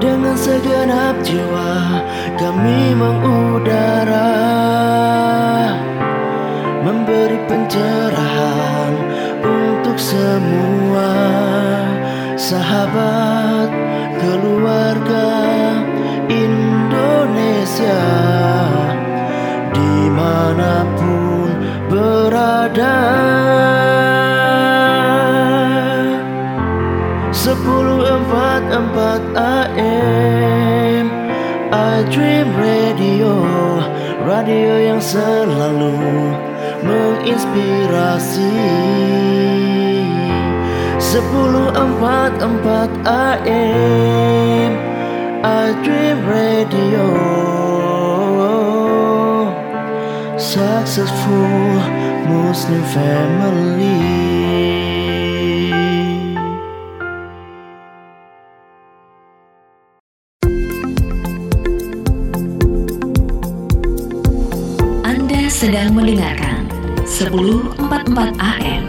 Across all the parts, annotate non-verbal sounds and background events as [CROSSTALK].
Dengan segenap jiwa kami mengudara. Memberi pencerahan untuk semua Sahabat keluarga Indonesia. Di mana pun berada empat AM I Dream Radio Radio yang selalu menginspirasi. Sepuluh empat empat AM I Dream Radio. Successful Muslim family mendengarkan 1044 AM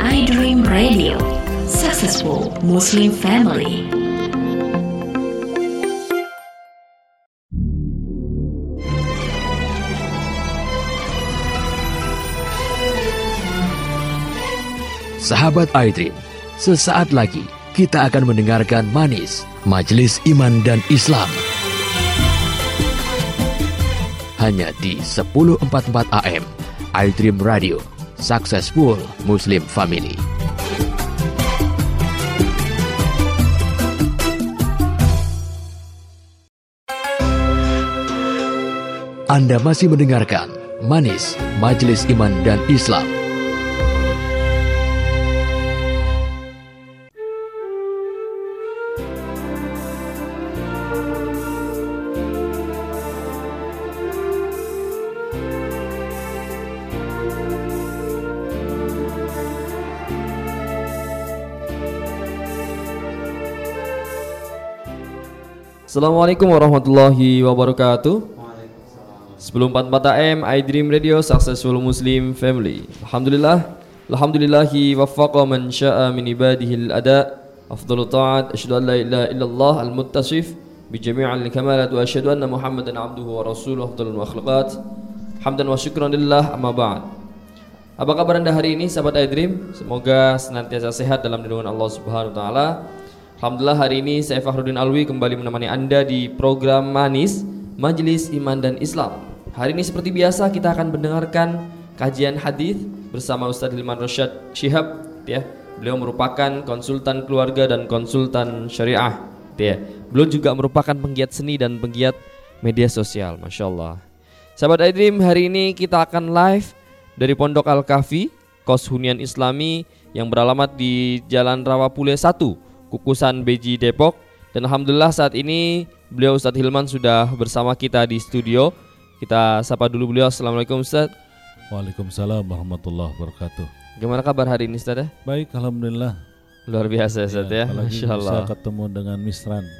I Dream Radio. Successful Muslim Family. Sahabat iDream, sesaat lagi kita akan mendengarkan Manis, Majelis Iman dan Islam. Hanya di 1044 AM, iDream Radio, Successful Muslim Family. Anda masih mendengarkan Manis, Majelis Iman dan Islam. Assalamualaikum warahmatullahi wabarakatuh. Sebelum 44 AM, I Dream Radio Successful Muslim Family. Alhamdulillah, alhamdulillahi waffaqa man sya'a min ibadihi al-ada. Afdalu ta'at, asyhadu an la ilaha illallah al-muttasif bi jami'al kamalat wa asyhadu anna Muhammadan abduhu wa rasuluhu afdalul makhluqat. Hamdan wa syukran lillah amma ba'd. Apa kabar Anda hari ini sahabat I Dream? Semoga senantiasa sehat dalam lindungan Allah Subhanahu wa taala. Alhamdulillah hari ini saya Fahrudin Alwi kembali menemani Anda di program Manis Majelis Iman dan Islam. Hari ini seperti biasa kita akan mendengarkan kajian hadis bersama Ustadz Hilman Rosyad Syihab ya. Beliau merupakan konsultan keluarga dan konsultan syariah ya. Beliau juga merupakan penggiat seni dan penggiat media sosial, Masya Allah. Sahabat iDream, hari ini kita akan live dari Pondok Al-Kahfi, Kos Hunian Islami yang beralamat di Jalan Rawapule 1, Kukusan Beji Depok. Dan Alhamdulillah saat ini beliau Ustadz Hilman sudah bersama kita di studio. Kita sapa dulu beliau. Assalamualaikum Ustadz. Waalaikumsalam warahmatullahi wabarakatuh. Gimana kabar hari ini Ustadz ya? Baik, alhamdulillah. Luar biasa Ustadz ya, apalagi Masya Allah. bisa ketemu dengan Misran. [LAUGHS]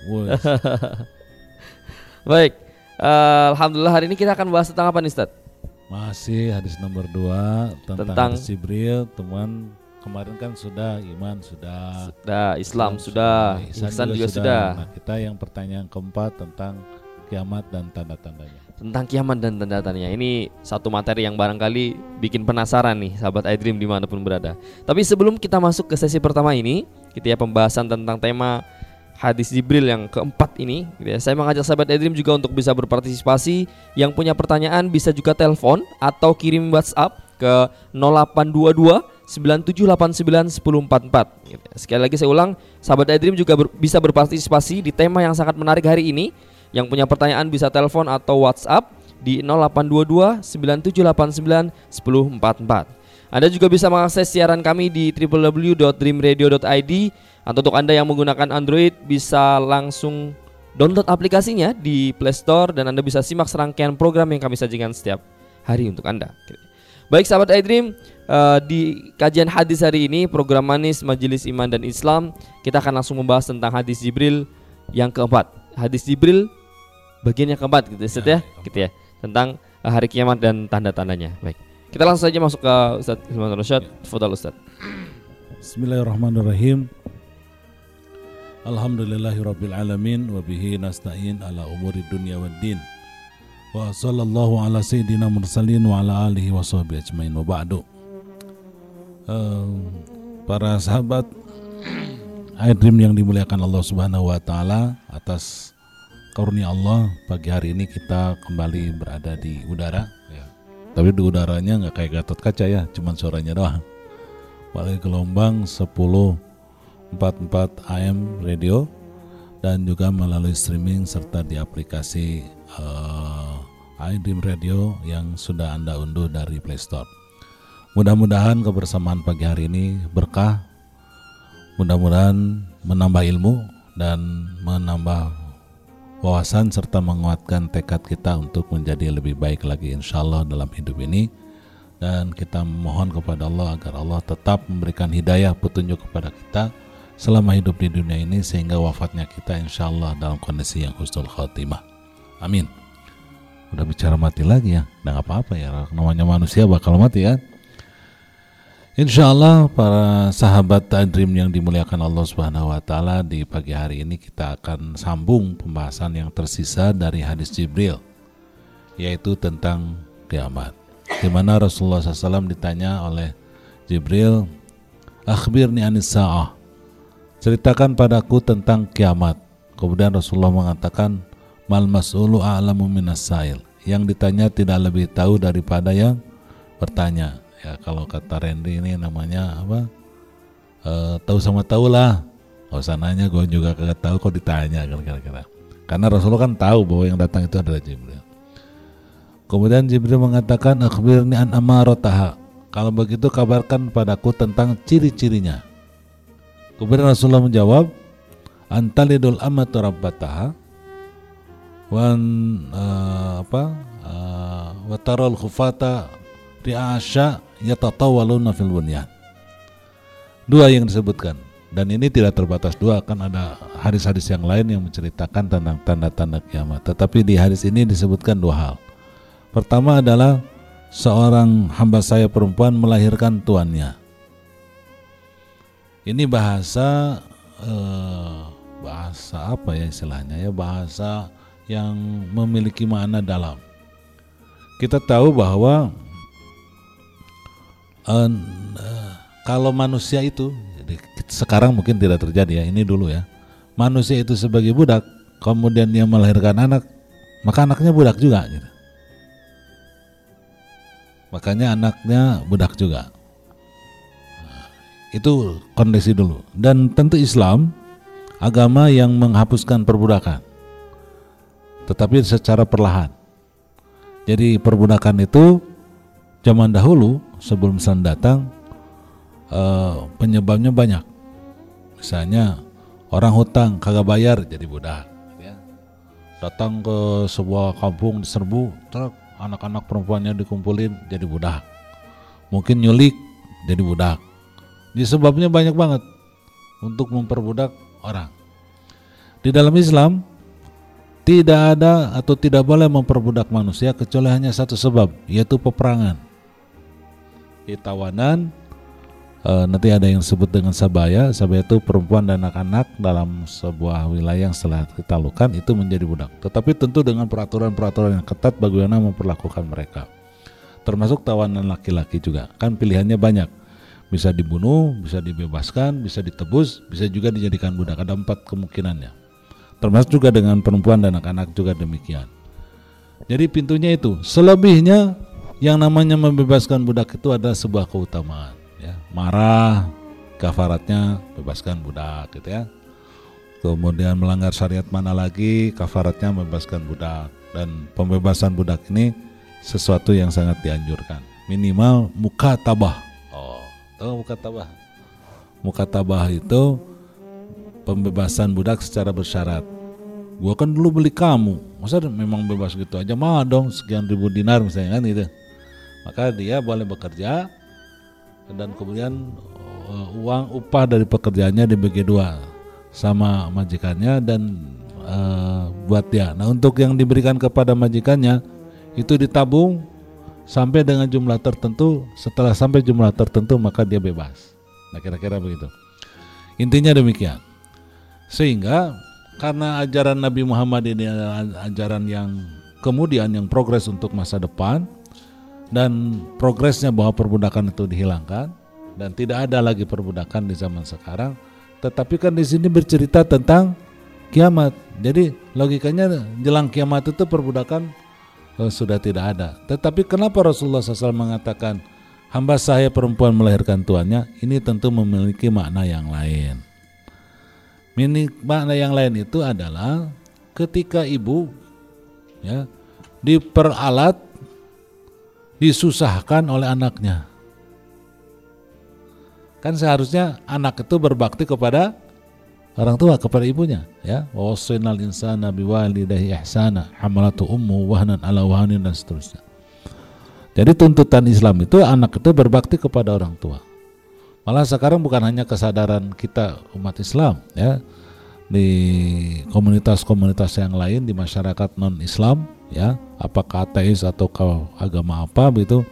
Baik, eh, Alhamdulillah hari ini kita akan bahas tentang apa nih Ustadz? masih hadis nomor dua tentang, Tentang- Jibril. Teman kemarin kan sudah iman sudah, Sudah Islam sudah, ihsan juga sudah. Nah, kita yang pertanyaan keempat tentang kiamat dan tanda-tandanya. Tentang kiamat dan tanda-tandanya. Ini satu materi yang barangkali bikin penasaran nih sahabat iDream di mana pun berada. Tapi sebelum kita masuk ke sesi pertama ini, kita ya pembahasan tentang tema hadis Jibril yang keempat ini. gitu ya. Saya mengajak sahabat iDream juga untuk bisa berpartisipasi. Yang punya pertanyaan bisa juga telepon atau kirim WhatsApp ke 0822 9789 1044. Gitu. Sekali lagi saya ulang, sahabat iDream juga ber- bisa berpartisipasi di tema yang sangat menarik hari ini. Yang punya pertanyaan bisa telepon atau WhatsApp di 0822 9789 1044. Anda juga bisa mengakses siaran kami di www.dreamradio.id atau untuk Anda yang menggunakan Android bisa langsung download aplikasinya di Play Store dan Anda bisa simak serangkaian program yang kami sajikan setiap hari untuk Anda. Baik sahabat iDream, eh, di kajian hadis hari ini program Manis Majelis Iman dan Islam kita akan langsung membahas tentang hadis Jibril yang keempat. Hadis Jibril bagian yang keempat gitu Ustaz ya, gitu ya. Tentang eh, hari kiamat dan tanda-tandanya. Baik. Kita langsung saja masuk ke Ustaz Hilman Rosyad. Fadal Ustaz. Bismillahirrahmanirrahim. Alhamdulillahirabbil alamin wa bihi nasta'in ala umuri dunya waddin. Wa sallallahu ala sayyidina mursalin wa ala alihi wa sahbihi ajmain wa ba'du. Eh, para sahabat iDream yang dimuliakan Allah Subhanahu wa taala atas karunia Allah pagi hari ini kita kembali berada di udara ya. Tapi di udaranya nggak kayak Gatot Kaca ya, cuman suaranya doang. Melalui gelombang 10 44 AM radio dan juga melalui streaming serta di aplikasi uh, iDream Radio yang sudah Anda unduh dari Play Store. Mudah-mudahan kebersamaan pagi hari ini berkah, mudah-mudahan menambah ilmu dan menambah wawasan serta menguatkan tekad kita untuk menjadi lebih baik lagi insya Allah dalam hidup ini dan kita mohon kepada Allah agar Allah tetap memberikan hidayah petunjuk kepada kita selama hidup di dunia ini sehingga wafatnya kita insya Allah dalam kondisi yang husnul khotimah. Amin. Udah bicara mati lagi ya, udah apa-apa ya, namanya manusia bakal mati ya. Insya Allah para sahabat Dream yang dimuliakan Allah Subhanahu Wa Taala di pagi hari ini kita akan sambung pembahasan yang tersisa dari hadis Jibril, yaitu tentang kiamat. Di mana Rasulullah SAW ditanya oleh Jibril, akhbirni anis sa'ah, ceritakan padaku tentang kiamat. Kemudian Rasulullah mengatakan, mal mas'ulu a'lamu minas sa'il. Yang ditanya tidak lebih tahu daripada yang bertanya. Ya kalau kata Randy ini namanya apa? E, tahu sama tahu lah. Gak usah nanya, gue juga kagak tahu kok ditanya kira-kira. Karena Rasulullah kan tahu bahwa yang datang itu adalah Jibril. Kemudian Jibril mengatakan, akhbirni an amarotaha. Kalau begitu kabarkan padaku tentang ciri-cirinya. Kemudian Rasulullah menjawab, antalidul amatu rabbataha wan uh, apa uh, khufata ri'asya yatatawaluna fil bunyan. Dua yang disebutkan dan ini tidak terbatas dua kan ada hadis-hadis yang lain yang menceritakan tentang tanda-tanda kiamat. Tetapi di hadis ini disebutkan dua hal. Pertama adalah seorang hamba saya perempuan melahirkan tuannya. Ini bahasa eh, bahasa apa ya istilahnya ya bahasa yang memiliki makna dalam. Kita tahu bahwa eh, kalau manusia itu sekarang mungkin tidak terjadi ya ini dulu ya manusia itu sebagai budak kemudian dia melahirkan anak maka anaknya budak juga gitu. makanya anaknya budak juga itu kondisi dulu. Dan tentu Islam agama yang menghapuskan perbudakan. Tetapi secara perlahan. Jadi perbudakan itu zaman dahulu sebelum Islam datang eh, penyebabnya banyak. Misalnya orang hutang kagak bayar jadi budak. Ya. Datang ke sebuah kampung diserbu, anak-anak perempuannya dikumpulin jadi budak. Mungkin nyulik jadi budak di sebabnya banyak banget untuk memperbudak orang. Di dalam Islam tidak ada atau tidak boleh memperbudak manusia kecuali hanya satu sebab yaitu peperangan. Itawanan e, nanti ada yang disebut dengan sabaya, sabaya itu perempuan dan anak-anak dalam sebuah wilayah yang setelah kita lakukan itu menjadi budak. Tetapi tentu dengan peraturan-peraturan yang ketat bagaimana memperlakukan mereka. Termasuk tawanan laki-laki juga. Kan pilihannya banyak bisa dibunuh, bisa dibebaskan, bisa ditebus, bisa juga dijadikan budak. Ada empat kemungkinannya. Termasuk juga dengan perempuan dan anak-anak juga demikian. Jadi pintunya itu. Selebihnya yang namanya membebaskan budak itu adalah sebuah keutamaan. Ya. Marah, kafaratnya bebaskan budak gitu ya. Kemudian melanggar syariat mana lagi kafaratnya membebaskan budak. Dan pembebasan budak ini sesuatu yang sangat dianjurkan. Minimal muka tabah Tahu mukatabah? Mukatabah itu pembebasan budak secara bersyarat. Gua kan dulu beli kamu, masa memang bebas gitu aja mah dong sekian ribu dinar misalnya kan itu. Maka dia boleh bekerja dan kemudian uh, uang upah dari pekerjaannya dibagi dua sama majikannya dan uh, buat dia. Nah untuk yang diberikan kepada majikannya itu ditabung sampai dengan jumlah tertentu setelah sampai jumlah tertentu maka dia bebas nah kira-kira begitu intinya demikian Sehingga karena ajaran Nabi Muhammad ini adalah ajaran yang kemudian yang progres untuk masa depan dan progresnya bahwa perbudakan itu dihilangkan dan tidak ada lagi perbudakan di zaman sekarang. Tetapi kan di sini bercerita tentang kiamat. Jadi logikanya jelang kiamat itu perbudakan eh, sudah tidak ada. Tetapi kenapa Rasulullah SAW mengatakan hamba saya perempuan melahirkan tuannya? Ini tentu memiliki makna yang lain. Mini, makna yang lain itu adalah ketika ibu ya diperalat disusahkan oleh anaknya. Kan seharusnya anak itu berbakti kepada orang tua kepada ibunya ya. Wasainal insana biwalidayhi ihsana hamalatu ummu wahnan ala wahnin dan seterusnya. Jadi tuntutan Islam itu anak itu berbakti kepada orang tua malah sekarang bukan hanya kesadaran kita umat Islam ya. Di komunitas-komunitas yang lain di masyarakat non Islam ya. Apakah ateis atau agama apa begitu.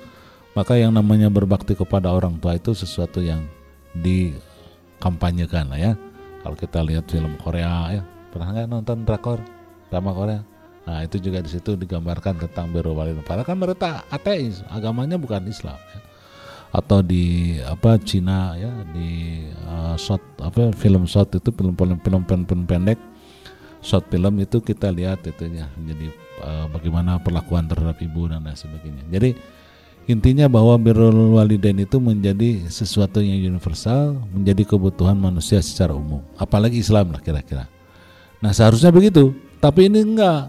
Maka yang namanya berbakti kepada orang tua itu sesuatu yang dikampanyekan lah ya. Kalau kita lihat film Korea ya. Pernah nggak nonton drakor? Drama Korea? Nah itu juga di situ digambarkan tentang biru walid padahal kan mereka ateis agamanya bukan Islam ya. Atau di apa Cina ya di uh, short apa film short itu film film film, film, film pendek short film itu kita lihat itu ya jadi uh, bagaimana perlakuan terhadap ibu dan lain sebagainya jadi Intinya bahwa birrul walidain itu menjadi sesuatu yang universal, menjadi kebutuhan manusia secara umum. Apalagi Islam lah kira-kira. Nah seharusnya begitu, tapi ini enggak.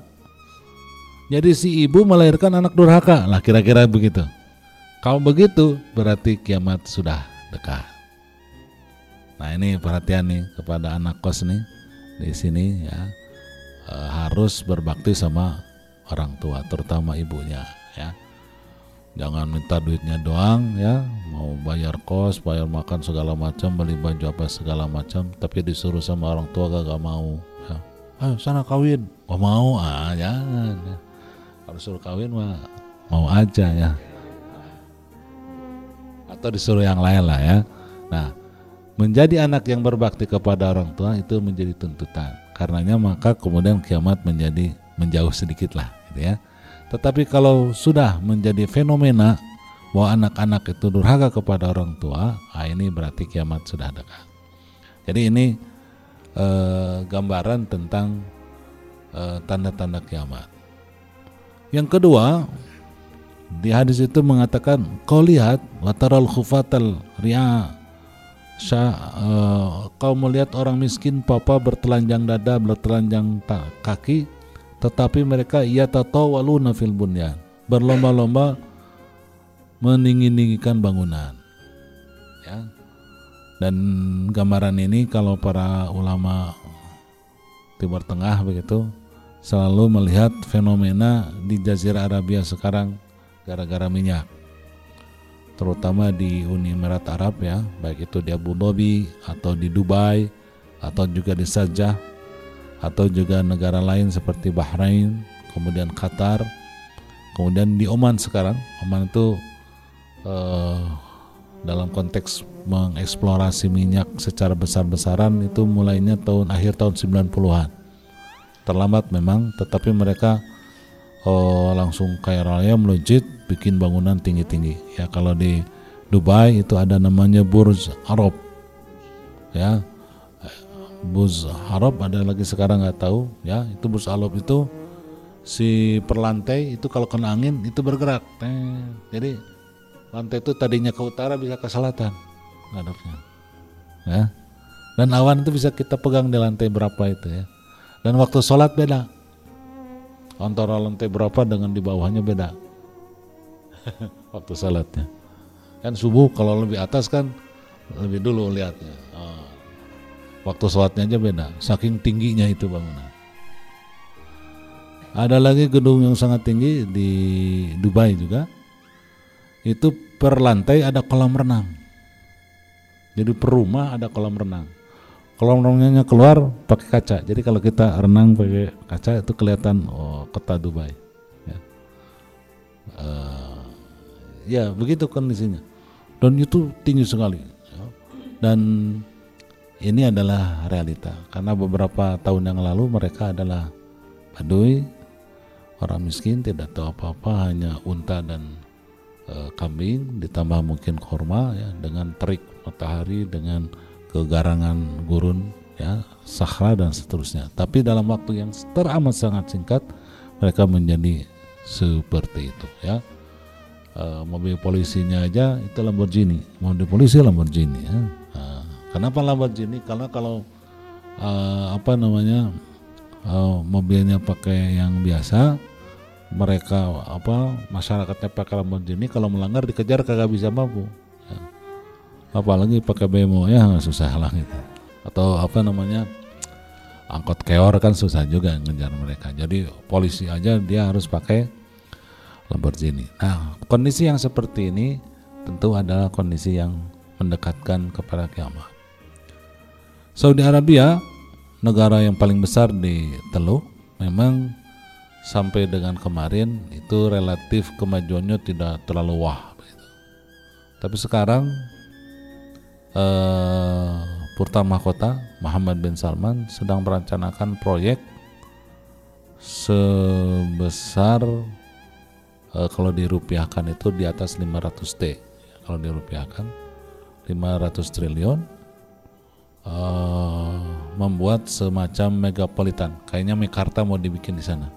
Jadi si ibu melahirkan anak durhaka lah kira-kira begitu. Kalau begitu berarti kiamat sudah dekat. Nah ini perhatian nih kepada anak kos nih di sini ya. E, harus berbakti sama orang tua terutama ibunya ya. Jangan minta duitnya doang ya. Mau bayar kos bayar makan segala macam beli baju apa segala macam tapi disuruh sama orang tua gak, mau ya. Ayo sana kawin. Oh mau ah ya. kalau suruh kawin mah mau aja ya atau disuruh yang lain lah ya nah menjadi anak yang berbakti kepada orang tua itu menjadi tuntutan karenanya maka kemudian kiamat menjadi menjauh sedikit lah gitu ya tetapi kalau sudah menjadi fenomena bahwa anak-anak itu durhaka kepada orang tua, ah ini berarti kiamat sudah dekat. Jadi ini eh, gambaran tentang eh, tanda-tanda kiamat. Yang kedua, di hadis itu mengatakan kau lihat wataral khufatal ria Syah, uh, kau melihat orang miskin papa bertelanjang dada bertelanjang kaki tetapi mereka ia tatawaluna fil bunyan. Berlomba-lomba meninggi-ninggikan bangunan. Ya. Dan gambaran ini kalau para ulama Timur Tengah begitu selalu melihat fenomena di Jazirah Arabia sekarang gara-gara minyak terutama di Uni Emirat Arab ya baik itu di Abu Dhabi atau di Dubai atau juga di Sajah atau juga negara lain seperti Bahrain, kemudian Qatar, kemudian di Oman sekarang. Oman itu uh, dalam konteks mengeksplorasi minyak secara besar-besaran itu mulainya tahun akhir tahun 90-an. Terlambat memang, tetapi mereka uh, langsung kaya raya melejit bikin bangunan tinggi-tinggi. Ya kalau di Dubai itu ada namanya Burj Arab. Ya, bus harap ada lagi sekarang nggak tahu. Ya itu bus alop itu si perlantai itu kalau kena angin itu bergerak. Jadi lantai itu tadinya ke utara bisa ke selatan ngadepnya. Ya. Dan awan itu bisa kita pegang di lantai berapa itu ya. Dan waktu sholat beda antara lantai berapa dengan di bawahnya beda. [LAUGHS] Waktu sholatnya kan subuh kalau lebih atas kan lebih dulu lihatnya oh waktu sholatnya aja beda. Saking tingginya itu bangunan. Ada lagi gedung yang sangat tinggi di Dubai juga. Itu per lantai ada kolam renang. Jadi per rumah ada kolam renang kolam renangnya keluar pakai kaca. Jadi kalau kita renang pakai kaca itu kelihatan oh, kota Dubai ya, uh, ya begitu kondisinya. Dan itu tinggi sekali ya. dan ini adalah realita. Karena beberapa tahun yang lalu mereka adalah Baduy orang miskin tidak tahu apa-apa hanya unta dan e, kambing ditambah mungkin korma ya dengan terik matahari dengan kegarangan gurun ya sahra dan seterusnya. Tapi dalam waktu yang teramat sangat singkat mereka menjadi seperti itu ya. E, mobil polisinya aja itu Lamborghini mobil polisi Lamborghini ya. Nah, kenapa Lamborghini? Karena kalau e, apa namanya uh, mobilnya pakai yang biasa mereka apa masyarakatnya pakai Lamborghini kalau melanggar dikejar kagak bisa mampu. Apalagi pakai bemo ya susah lah gitu. Atau apa namanya angkot keor kan susah juga ngejar mereka. Jadi polisi aja dia harus pakai Lamborghini. Nah kondisi yang seperti ini tentu adalah kondisi yang mendekatkan kepada kiamat. Saudi Arabia negara yang paling besar di Teluk memang sampai dengan kemarin itu relatif kemajuannya tidak terlalu wah. Tapi sekarang eh, Purta Mahkota Muhammad bin Salman sedang merencanakan proyek sebesar eh, kalau dirupiahkan itu di atas 500 T kalau dirupiahkan 500 triliun uh, membuat semacam megapolitan. Kayaknya Mekarta mau dibikin di sana.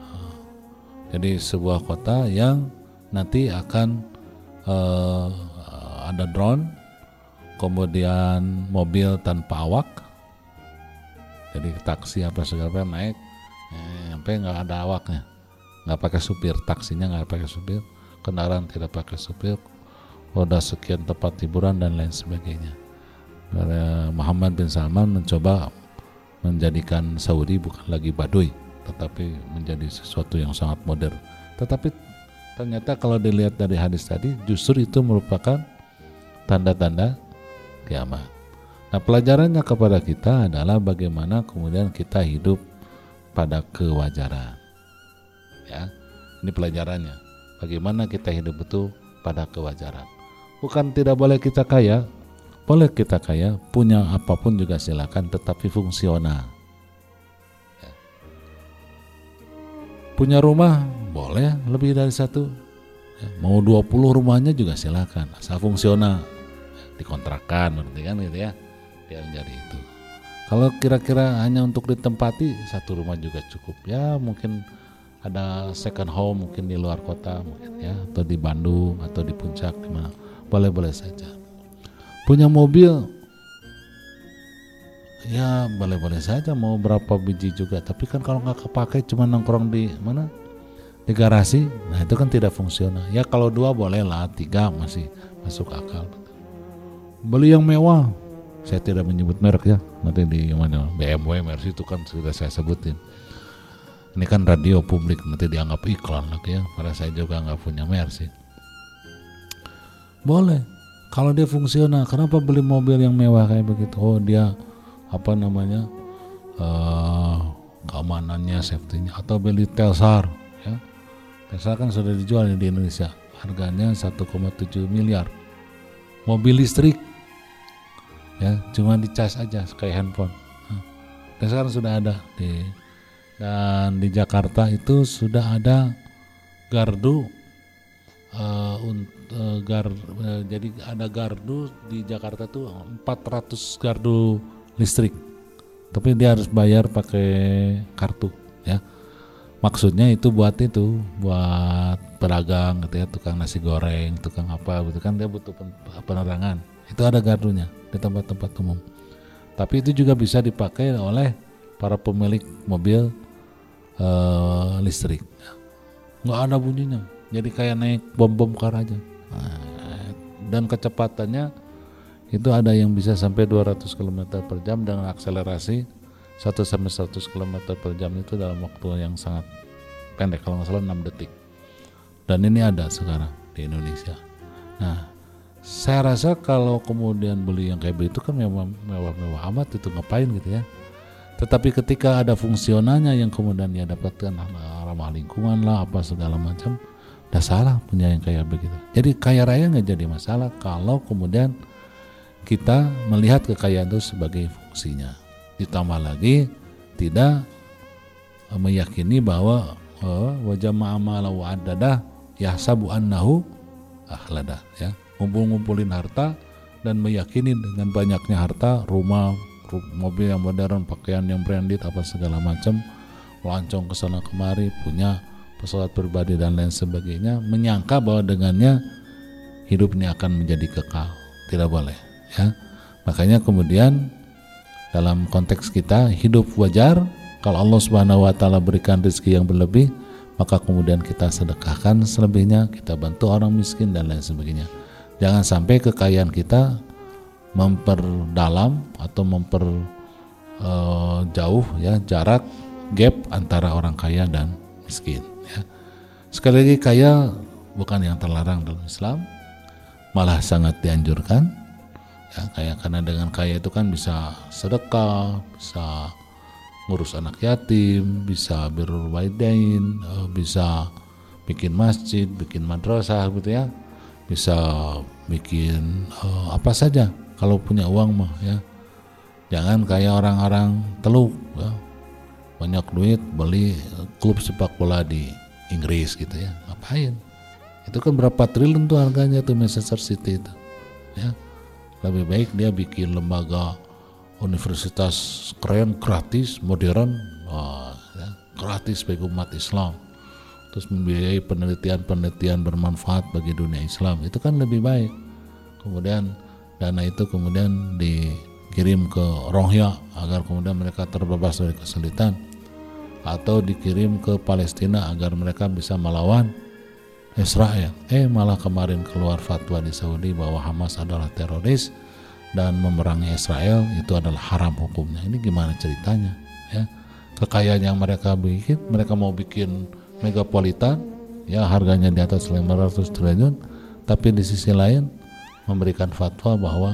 Uh, jadi sebuah kota yang nanti akan uh, ada drone, kemudian mobil tanpa awak. Jadi taksi apa segala naik, eh, sampai nggak ada awaknya, nggak pakai supir, taksinya nggak pakai supir, kendaraan tidak pakai supir, udah sekian tempat hiburan dan lain sebagainya. Muhammad bin Salman mencoba menjadikan Saudi bukan lagi Baduy tetapi menjadi sesuatu yang sangat modern tetapi ternyata kalau dilihat dari hadis tadi justru itu merupakan tanda-tanda kiamat nah pelajarannya kepada kita adalah bagaimana kemudian kita hidup pada kewajaran ya ini pelajarannya bagaimana kita hidup betul pada kewajaran bukan tidak boleh kita kaya boleh kita kaya, punya apa pun juga silakan, tetapi fungsional. Ya. Punya rumah boleh lebih dari satu. Ya. Mau 20 rumahnya juga silakan, asal fungsional. Dikontrakan, berarti kan gitu ya. Dia menjadi itu. Kalau kira-kira hanya untuk ditempati satu rumah juga cukup. Ya mungkin ada second home mungkin di luar kota mungkin ya atau di Bandung atau di puncak di mana. Boleh-boleh saja. Punya mobil? Ya boleh-boleh saja mau berapa biji juga. Tapi kan kalau nggak kepake cuma nongkrong di mana? Di garasi? Nah itu kan tidak fungsional. Ya kalau dua boleh lah tiga masih masuk akal beli yang mewah. Saya tidak menyebut merek ya. Nanti di mana? BMW Mercy itu kan sudah saya sebutin. Ini kan radio publik nanti dianggap iklan lagi ya. Karena saya juga nggak punya Mercy. Boleh. Kalau dia fungsional kenapa beli mobil yang mewah kayak begitu? Oh dia apa namanya uh, keamanannya safety-nya. Atau beli Telsar ya. Telsar kan sudah dijual di Indonesia. Harganya 1,7 miliar. Mobil listrik ya cuma dicas aja kayak handphone. Dan sekarang sudah ada di dan di Jakarta itu sudah ada gardu uh, uh, gar uh, jadi ada gardu di Jakarta tuh 400 gardu listrik. Tapi dia harus bayar pakai kartu ya. Maksudnya itu buat itu buat pedagang gitu ya tukang nasi goreng tukang apa gitu kan dia butuh penerangan itu ada gardunya di tempat-tempat umum. Tapi itu juga bisa dipakai oleh para pemilik mobil uh, listrik. Nggak ada bunyinya jadi kayak naik bom bom car aja. Dan kecepatannya itu ada yang bisa sampai 200 km per jam dengan akselerasi 1 sampai 100 km per jam itu dalam waktu yang sangat pendek kalau nggak salah 6 detik. Dan ini ada sekarang di Indonesia. Nah saya rasa kalau kemudian beli yang kayak begitu kan mewah-mewah amat itu ngapain gitu ya tetapi ketika ada fungsionalnya yang kemudian dia dapatkan ramah lingkungan lah apa segala macam Tidak salah punya yang kayak begitu. Jadi kaya raya nggak jadi masalah kalau kemudian kita melihat kekayaan itu sebagai fungsinya. Ditambah lagi tidak eh, meyakini bahwa uh, wajah ma'amala wa adada yahsabu annahu ahlada ya ngumpul-ngumpulin harta dan meyakini dengan banyaknya harta rumah mobil yang modern pakaian yang branded apa segala macam melancong ke sana kemari punya pesawat pribadi dan lain sebagainya menyangka bahwa dengannya hidup ini akan menjadi kekal. Tidak boleh ya. Makanya kemudian dalam konteks kita hidup wajar kalau Allah Subhanahu wa taala berikan rezeki yang berlebih maka kemudian kita sedekahkan selebihnya kita bantu orang miskin dan lain sebagainya jangan sampai kekayaan kita memperdalam atau memper uh, jauh ya jarak gap antara orang kaya dan miskin ya. Sekali lagi kaya bukan yang terlarang dalam Islam, malah sangat dianjurkan. Ya, kaya karena dengan kaya itu kan bisa sedekah, bisa ngurus anak yatim, bisa birrul eh, bisa bikin masjid, bikin madrasah gitu ya. Bisa bikin uh, apa saja. Kalau punya uang mah ya. Jangan kayak orang-orang teluk ya. Banyak duit beli klub sepak bola di Inggris gitu ya. Ngapain? Itu kan berapa triliun tuh harganya tuh Manchester City itu ya. Lebih baik dia bikin lembaga universitas keren gratis modern oh, ya, gratis bagi umat Islam terus membiayai penelitian-penelitian bermanfaat bagi dunia Islam itu kan lebih baik kemudian dana itu kemudian dikirim ke Rohingya agar kemudian mereka terbebas dari kesulitan atau dikirim ke Palestina agar mereka bisa melawan Israel. Eh malah kemarin keluar fatwa di Saudi bahwa Hamas adalah teroris dan memerangi Israel itu adalah haram hukumnya. Ini gimana ceritanya? Ya, kekayaan yang mereka bikin, mereka mau bikin megapolitan, ya harganya di atas 500 triliun, tapi di sisi lain memberikan fatwa bahwa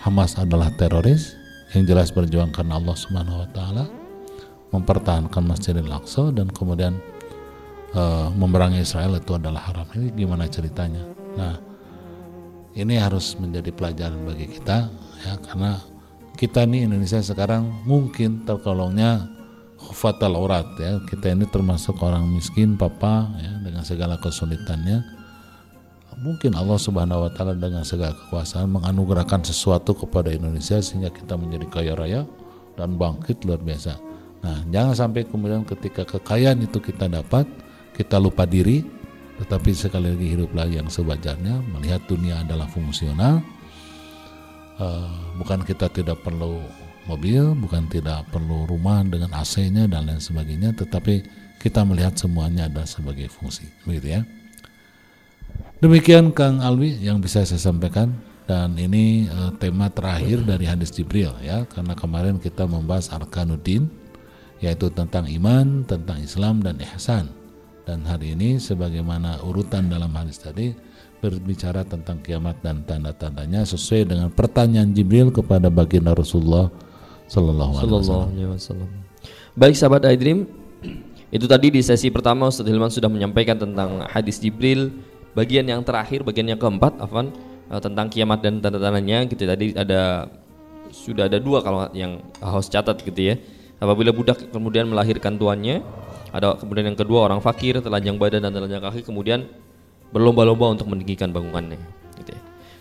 Hamas adalah teroris yang jelas berjuang karena Allah Subhanahu wa taala mempertahankan Masjidil Aqsa dan kemudian uh, memerangi Israel itu adalah haram. Ini gimana ceritanya? Nah, ini harus menjadi pelajaran bagi kita ya karena kita nih Indonesia sekarang mungkin terkolongnya fatal urat ya. Kita ini termasuk orang miskin papa ya dengan segala kesulitannya. Mungkin Allah Subhanahu wa taala dengan segala kekuasaan menganugerahkan sesuatu kepada Indonesia sehingga kita menjadi kaya raya dan bangkit luar biasa Nah, jangan sampai kemudian ketika kekayaan itu kita dapat, kita lupa diri, tetapi sekali lagi hiduplah yang sewajarnya, melihat dunia adalah fungsional. Uh, bukan kita tidak perlu mobil, bukan tidak perlu rumah dengan AC-nya dan lain sebagainya, tetapi kita melihat semuanya ada sebagai fungsi, begitu ya. Demikian Kang Alwi yang bisa saya sampaikan dan ini uh, tema terakhir dari hadis Jibril ya, karena kemarin kita membahas Arkanuddin yaitu tentang iman, tentang Islam dan ihsan. Dan hari ini sebagaimana urutan dalam hadis tadi berbicara tentang kiamat dan tanda-tandanya sesuai dengan pertanyaan Jibril kepada baginda Rasulullah Sallallahu Alaihi Wasallam. Baik sahabat iDream, [CLEARS THROAT] itu tadi di sesi pertama Ustaz Hilman sudah menyampaikan tentang hadis Jibril bagian yang terakhir, bagian yang keempat, Afan eh, tentang kiamat dan tanda-tandanya. Gitu tadi ada sudah ada dua kalau yang host catat gitu ya Apabila budak kemudian melahirkan tuannya, ada kemudian yang kedua orang fakir, telanjang badan dan telanjang kaki kemudian berlomba-lomba untuk meninggikan bangunannya.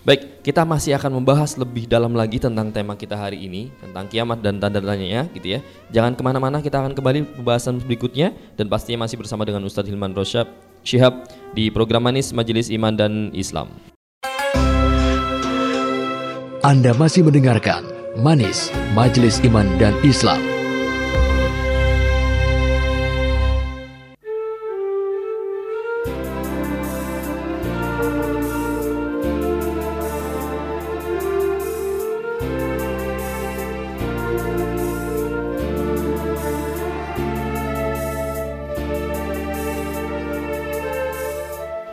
Baik, kita masih akan membahas lebih dalam lagi tentang tema kita hari ini tentang kiamat dan tanda-tandanya ya, gitu ya. Jangan ke mana-mana, kita akan kembali pembahasan berikutnya dan pastinya masih bersama dengan Ustadz Hilman Rosyab Syihab di program Manis Majelis Iman dan Islam. Anda masih mendengarkan Manis Majelis Iman dan Islam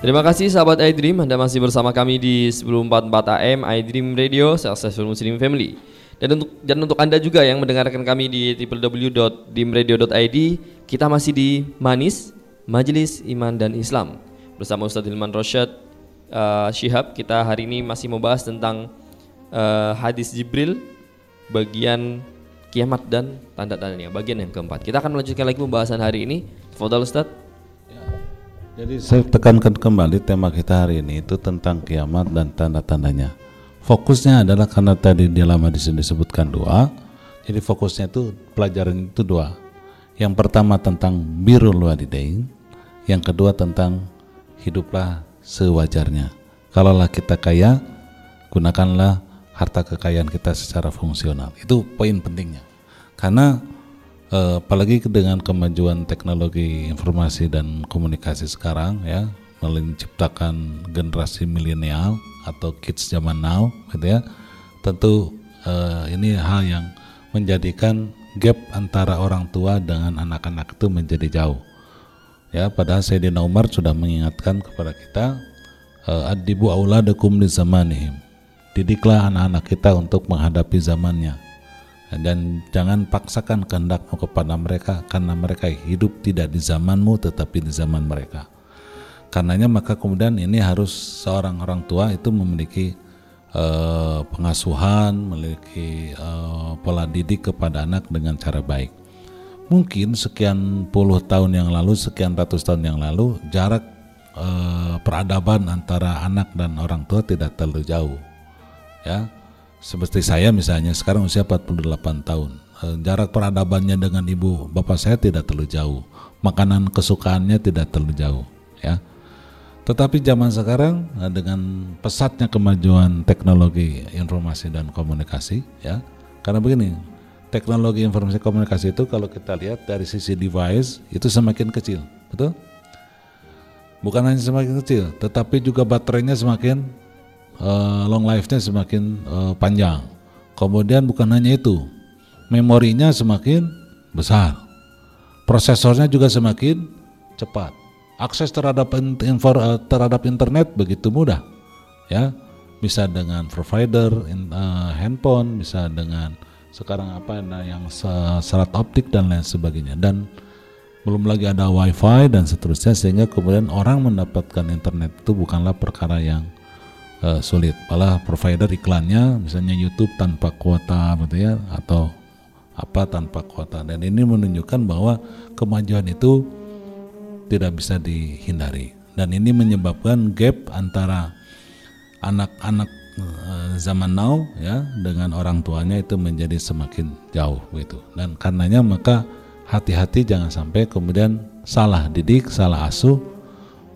Terima kasih sahabat iDream, Anda masih bersama kami di 1044 AM iDream Radio Successful Muslim Family. Dan untuk dan untuk Anda juga yang mendengarkan kami di www.dimradio.id, kita masih di Manis, Majelis Iman dan Islam. Bersama Ustadz Hilman Rosyad uh, Syihab, kita hari ini masih membahas tentang eh, hadis Jibril bagian kiamat dan tanda-tandanya bagian yang keempat. Kita akan melanjutkan lagi pembahasan hari ini. Fadal Ustaz. Jadi saya tekankan kembali tema kita hari ini itu tentang kiamat dan tanda-tandanya. Fokusnya adalah karena tadi di lama disebutkan doa. Jadi fokusnya itu pelajaran itu dua. Yang pertama tentang birrul walidain, yang kedua tentang hiduplah sewajarnya. Kalaulah kita kaya, gunakanlah harta kekayaan kita secara fungsional. Itu poin pentingnya. Karena eh, apalagi dengan kemajuan teknologi informasi dan komunikasi sekarang ya, menciptakan generasi milenial atau kids zaman now gitu ya. Tentu eh, ini hal yang menjadikan gap antara orang tua dengan anak-anak itu menjadi jauh. Ya, padahal Sayyidina Umar sudah mengingatkan kepada kita uh, adibu auladakum li zamanihim. Didiklah anak-anak kita untuk menghadapi zamannya. Dan jangan paksakan kehendakmu kepada mereka karena mereka hidup tidak di zamanmu tetapi di zaman mereka. Karenanya maka kemudian ini harus seorang orang tua itu memiliki uh, pengasuhan, memiliki uh, pola didik kepada anak dengan cara baik. Mungkin sekian puluh tahun yang lalu, sekian ratus tahun yang lalu, jarak uh, peradaban antara anak dan orang tua tidak terlalu jauh. Ya, seperti saya misalnya sekarang usia 48 tahun. Uh, jarak peradabannya dengan ibu bapak saya tidak terlalu jauh. Makanan kesukaannya tidak terlalu jauh. Ya, tetapi zaman sekarang nah, dengan pesatnya kemajuan teknologi informasi dan komunikasi ya. Karena begini, teknologi informasi komunikasi itu kalau kita lihat dari sisi device itu semakin kecil, betul? Bukan hanya semakin kecil, tetapi juga baterainya semakin uh, long life-nya semakin uh, panjang. Kemudian bukan hanya itu, memorinya semakin besar. Prosesornya juga semakin cepat akses terhadap eh, terhadap internet begitu mudah ya bisa dengan provider in, uh, handphone bisa dengan sekarang apa nah, yang serat optik dan lain sebagainya dan belum lagi ada wifi dan seterusnya sehingga kemudian orang mendapatkan internet itu bukanlah perkara yang uh, sulit. Malah provider iklannya misalnya YouTube tanpa kuota gitu ya atau apa tanpa kuota. Dan ini menunjukkan bahwa kemajuan itu tidak bisa dihindari. Dan ini menyebabkan gap antara anak-anak eh, zaman now ya dengan orang tuanya itu menjadi semakin jauh gitu. Dan karenanya maka hati-hati jangan sampai kemudian salah didik salah asuh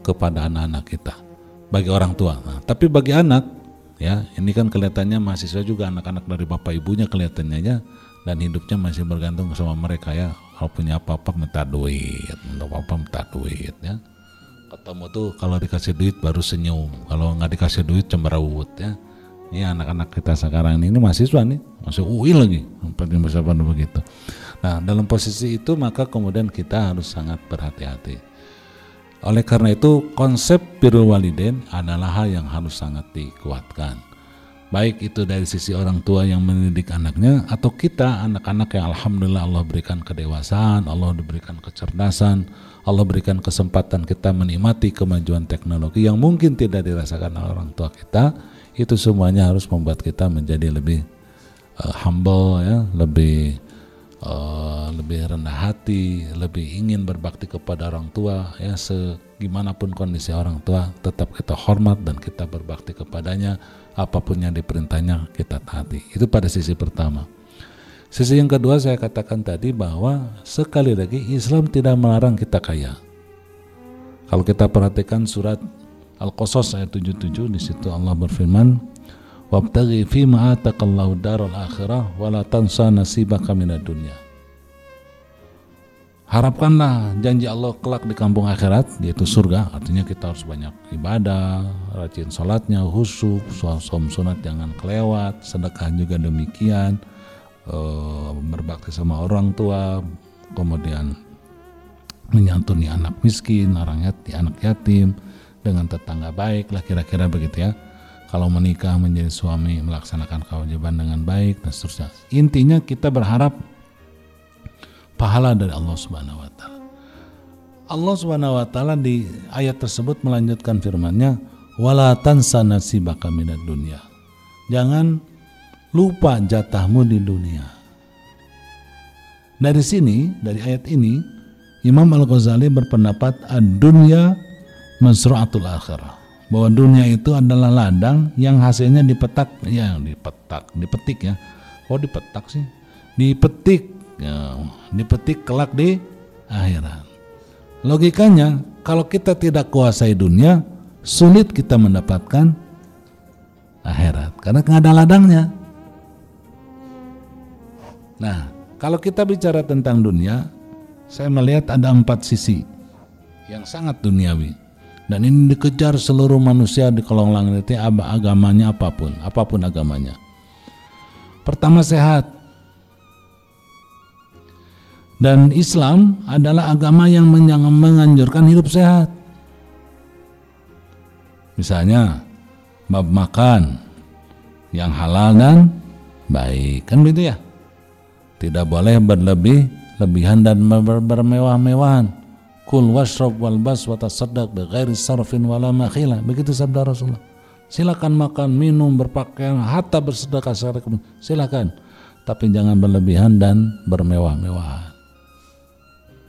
kepada anak-anak kita bagi orang tua. Nah, tapi bagi anak ya ini kan kelihatannya mahasiswa juga anak-anak dari bapak ibunya kelihatannya ya dan hidupnya masih bergantung sama mereka ya. Kalau punya apa-apa minta duit. Untuk apa-apa minta duit ya. Ketemu tuh kalau dikasih duit baru senyum. Kalau nggak dikasih duit cemberut ya. Ini anak-anak kita sekarang ini, ini mahasiswa nih masih UI lagi. Seperti begitu. Nah dalam posisi itu maka kemudian kita harus sangat berhati-hati oleh karena itu konsep birrul walidain adalah hal yang harus sangat dikuatkan. Baik itu dari sisi orang tua yang mendidik anaknya atau kita anak-anak yang alhamdulillah Allah berikan kedewasaan, Allah diberikan kecerdasan, Allah berikan kesempatan kita menikmati kemajuan teknologi yang mungkin tidak dirasakan oleh orang tua kita, itu semuanya harus membuat kita menjadi lebih uh, humble ya, lebih uh, lebih rendah hati, lebih ingin berbakti kepada orang tua ya segimanapun kondisi orang tua tetap kita hormat dan kita berbakti kepadanya apa pun yang diperintahnya kita taati. Itu pada sisi pertama. Sisi yang kedua saya katakan tadi bahwa sekali lagi Islam tidak melarang kita kaya. Kalau kita perhatikan surat Al-Qasas ayat 77 di situ Allah berfirman, "Wabtaghi fi ma ataqallahu daral akhirah wa la tansa nasibaka minad dunya." harapkanlah janji Allah kelak di kampung akhirat yaitu surga artinya kita harus banyak ibadah rajin sholatnya khusyuk som sunat jangan kelewat sedekah juga demikian e, berbakti sama orang tua kemudian menyantuni anak miskin orang yatim, anak yatim dengan tetangga baik lah kira-kira begitu ya kalau menikah menjadi suami melaksanakan kewajiban dengan baik dan seterusnya intinya kita berharap pahala dari Allah Subhanahu wa taala. Allah Subhanahu wa taala di ayat tersebut melanjutkan firman-Nya wala tansa nasibaka minad dunya. Jangan lupa jatahmu di dunia. Dari sini, dari ayat ini, Imam Al-Ghazali berpendapat ad-dunya masru'atul akhirah. Bahwa dunia itu adalah ladang yang hasilnya dipetak, ya dipetak, dipetik ya. Oh dipetak sih? Dipetik, ya, dipetik kelak di akhirat. Logikanya, kalau kita tidak kuasai dunia, sulit kita mendapatkan akhirat karena nggak ada ladangnya. Nah, kalau kita bicara tentang dunia, saya melihat ada empat sisi yang sangat duniawi. Dan ini dikejar seluruh manusia di kolong langit itu agamanya apa pun, apa pun agamanya. Pertama sehat. Dan Islam adalah agama yang menganjurkan hidup sehat. Misalnya bab makan yang halal dan baik kan begitu ya tidak boleh berlebih lebihan dan ber bermewah-mewahan kul washrab wal bas wa tasaddaq bi ghairi sarfin wala makhila. Begitu sabda Rasulullah. Silakan makan minum berpakaian hatta bersedekah secara silakan. Tapi jangan berlebihan dan bermewah-mewahan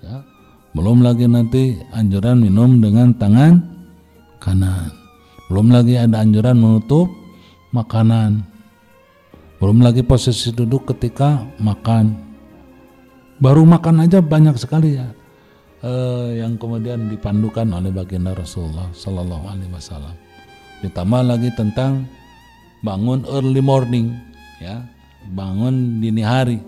ya. Belum lagi nanti anjuran minum dengan tangan kanan. Belum lagi ada anjuran menutup makanan. Belum lagi posisi duduk ketika makan. Baru makan aja banyak sekali ya. Eh, yang kemudian dipandukan oleh baginda Rasulullah Sallallahu Alaihi Wasallam. Ditambah lagi tentang bangun early morning, ya, bangun dini hari,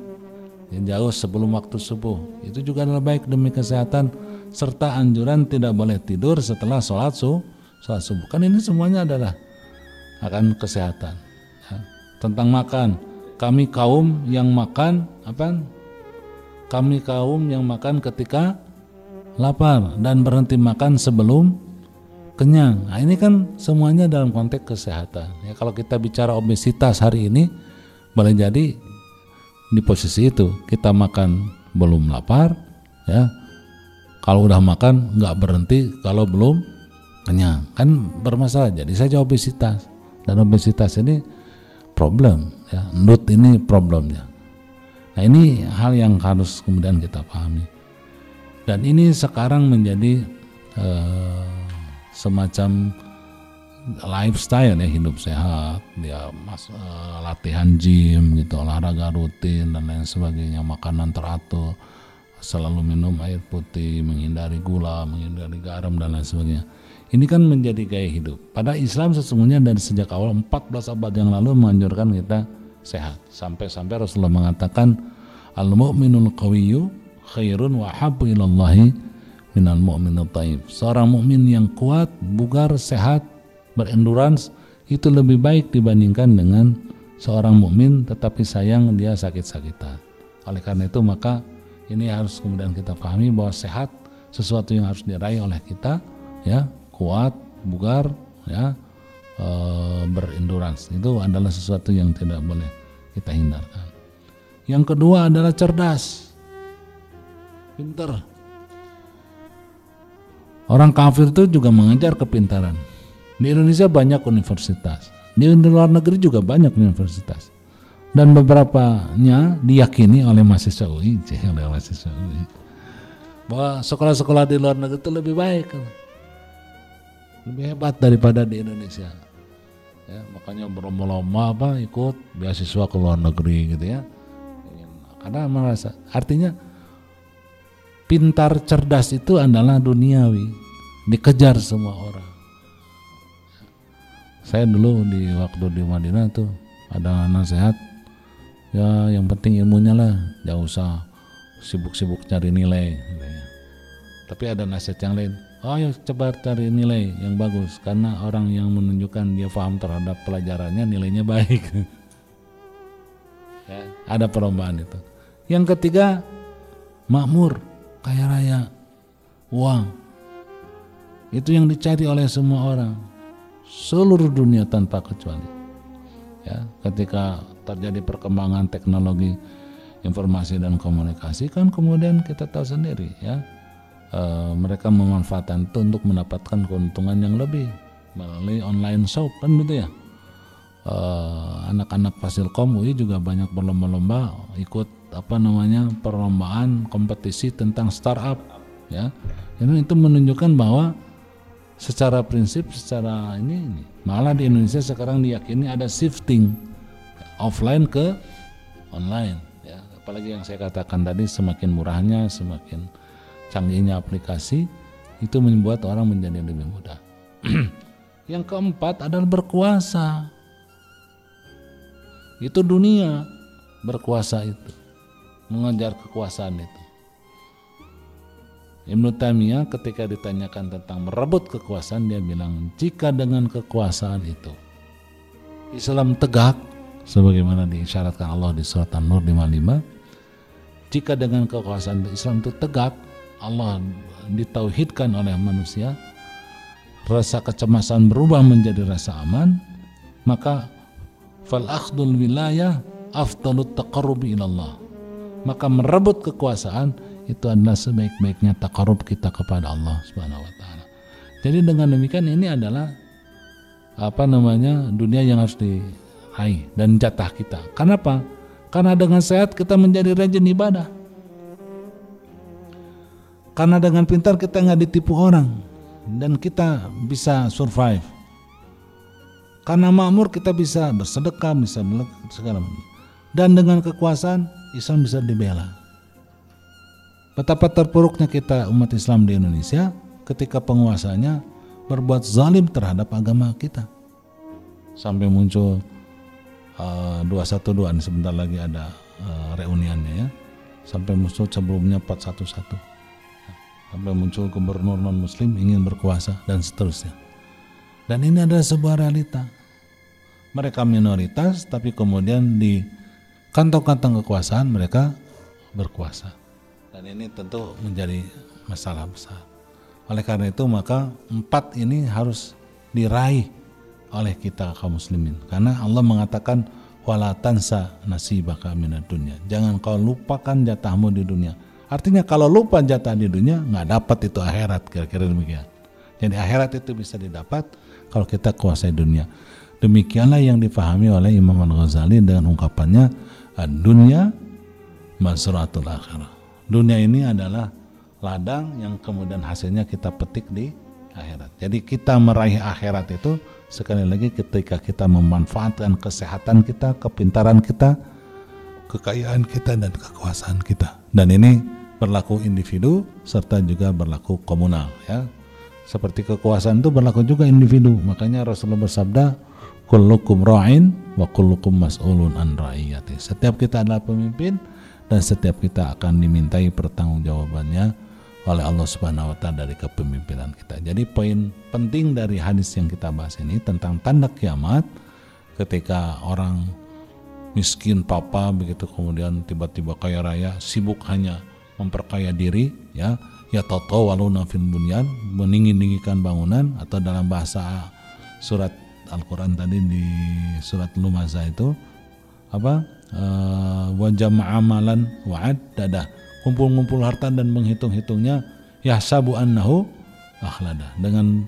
yang jauh sebelum waktu subuh. Itu juga adalah baik demi kesehatan serta anjuran tidak boleh tidur setelah sholat subuh sholat subuh. Kan ini semuanya adalah akan kesehatan. Ya. Tentang makan, kami kaum yang makan apa? Kami kaum yang makan ketika lapar dan berhenti makan sebelum kenyang. Nah, ini kan semuanya dalam konteks kesehatan. Ya, kalau kita bicara obesitas hari ini, boleh jadi di posisi itu kita makan belum lapar, ya. Kalau udah makan nggak berhenti kalau belum kenyang kan bermasalah jadi saja obesitas dan obesitas ini problem ya nut ini problemnya nah ini hal yang harus kemudian kita pahami dan ini sekarang menjadi uh, semacam lifestyle ya hidup sehat dia mas uh, latihan gym gitu olahraga rutin dan lain sebagainya makanan teratur selalu minum air putih menghindari gula menghindari garam dan lain sebagainya ini kan menjadi gaya hidup. Pada Islam sesungguhnya dari sejak awal 14 abad yang lalu menganjurkan kita sehat. Sampai-sampai Rasulullah mengatakan al-mu'minul qawiyyu khairun wa habbu ilallahi minal mu'minul taib. Seorang mukmin yang kuat, bugar, sehat, berendurance itu lebih baik dibandingkan dengan seorang mukmin tetapi sayang dia sakit-sakitan. Oleh karena itu maka ini harus kemudian kita pahami bahwa sehat sesuatu yang harus diraih oleh kita ya kuat, bugar, ya, e, berendurance. Itu adalah sesuatu yang tidak boleh kita hindarkan. Yang kedua adalah cerdas, pinter. Orang kafir itu juga mengejar kepintaran. Di Indonesia banyak universitas, di luar negeri juga banyak universitas. Dan beberapanya diyakini oleh mahasiswa UI, [LAUGHS] oleh mahasiswa UI, bahwa sekolah-sekolah di luar negeri itu lebih baik lebih hebat daripada di Indonesia ya makanya berlomba-lomba apa ikut beasiswa ke luar negeri gitu ya karena merasa artinya pintar cerdas itu adalah duniawi. Dikejar semua orang. Saya dulu di waktu di Madinah tuh ada nasihat. Ya yang penting ilmunya lah. Jangan usah sibuk-sibuk cari nilai gitu ya. tapi ada nasihat yang lain. Oh ya coba cari nilai yang bagus. Karena orang yang menunjukkan dia paham terhadap pelajarannya nilainya baik. [LAUGHS] Ya, ada perlombaan itu. Yang ketiga makmur kaya raya uang. Itu yang dicari oleh semua orang. Seluruh dunia tanpa kecuali. Ya ketika terjadi perkembangan teknologi informasi dan komunikasi kan kemudian kita tahu sendiri ya. Uh, mereka memanfaatkan itu untuk mendapatkan keuntungan yang lebih melalui online shop kan gitu ya. Eh, anak-anak Fasilkom UI juga banyak berlomba-lomba ikut apa namanya perlombaan kompetisi tentang startup ya. Jadi itu menunjukkan bahwa secara prinsip secara ini, ini malah di Indonesia sekarang diyakini ada shifting offline ke online ya. Apalagi yang saya katakan tadi semakin murahnya semakin canggihnya aplikasi itu membuat orang menjadi lebih mudah. [CLEARS THROAT] Yang keempat adalah berkuasa. Itu dunia berkuasa itu mengejar kekuasaan itu. Ibnu Taimiyah ketika ditanyakan tentang merebut kekuasaan dia bilang jika dengan kekuasaan itu Islam tegak sebagaimana diisyaratkan Allah di surat An-Nur 55 jika dengan kekuasaan Islam itu tegak Allah ditauhidkan oleh manusia rasa kecemasan berubah menjadi rasa aman maka fal akhdul wilayah afdalut taqarrubi ilallah maka merebut kekuasaan itu adalah sebaik-baiknya takarub kita kepada Allah Subhanahu wa taala. Jadi dengan demikian ini adalah apa namanya dunia yang harus diraih dan jatah kita. Kenapa? Karena dengan sehat kita menjadi rajin ibadah. Karena dengan pintar kita nggak ditipu orang dan kita bisa survive. Karena makmur kita bisa bersedekah, bisa segala Dan dengan kekuasaan Islam bisa dibela. Betapa terpuruknya kita umat Islam di Indonesia ketika penguasanya berbuat zalim terhadap agama kita. Sampai muncul uh, 212 ini sebentar lagi ada uh, reuniannya ya. Sampai muncul sebelumnya 411. Sampai muncul gubernur non muslim ingin berkuasa dan seterusnya. Dan ini adalah sebuah realita. Mereka minoritas tapi kemudian di kantong-kantong kekuasaan mereka berkuasa dan ini tentu menjadi masalah besar. Oleh karena itu maka empat ini harus diraih oleh kita kaum muslimin karena Allah mengatakan wala tansa nasibaka minad dunya. Jangan kau lupakan jatahmu di dunia. Artinya kalau lupa jatah di dunia nggak dapat itu akhirat kira-kira demikian. Jadi akhirat itu bisa didapat kalau kita kuasai dunia. Demikianlah yang difahami oleh Imam Al-Ghazali dengan ungkapannya dunia masratul akhirah dunia ini adalah ladang yang kemudian hasilnya kita petik di akhirat. Jadi kita meraih akhirat itu sekali lagi ketika kita memanfaatkan kesehatan kita, kepintaran kita, kekayaan kita dan kekuasaan kita. Dan ini berlaku individu serta juga berlaku komunal ya. Seperti kekuasaan itu berlaku juga individu. Makanya Rasulullah bersabda, "Kullukum ra'in wa kullukum mas'ulun an ra'iyati." Setiap kita adalah pemimpin dan setiap kita akan dimintai pertanggungjawabannya oleh Allah Subhanahu wa taala dari kepemimpinan kita. Jadi poin penting dari hadis yang kita bahas ini tentang tanda kiamat ketika orang miskin papa begitu kemudian tiba-tiba kaya raya sibuk hanya memperkaya diri ya ya toto waluna fil bunyan meninggi-ninggikan bangunan atau dalam bahasa surat Al-Qur'an tadi di surat Lumaza itu apa uh, wa amalan wa dada kumpul-kumpul harta dan menghitung-hitungnya sabu annahu akhlada. Dengan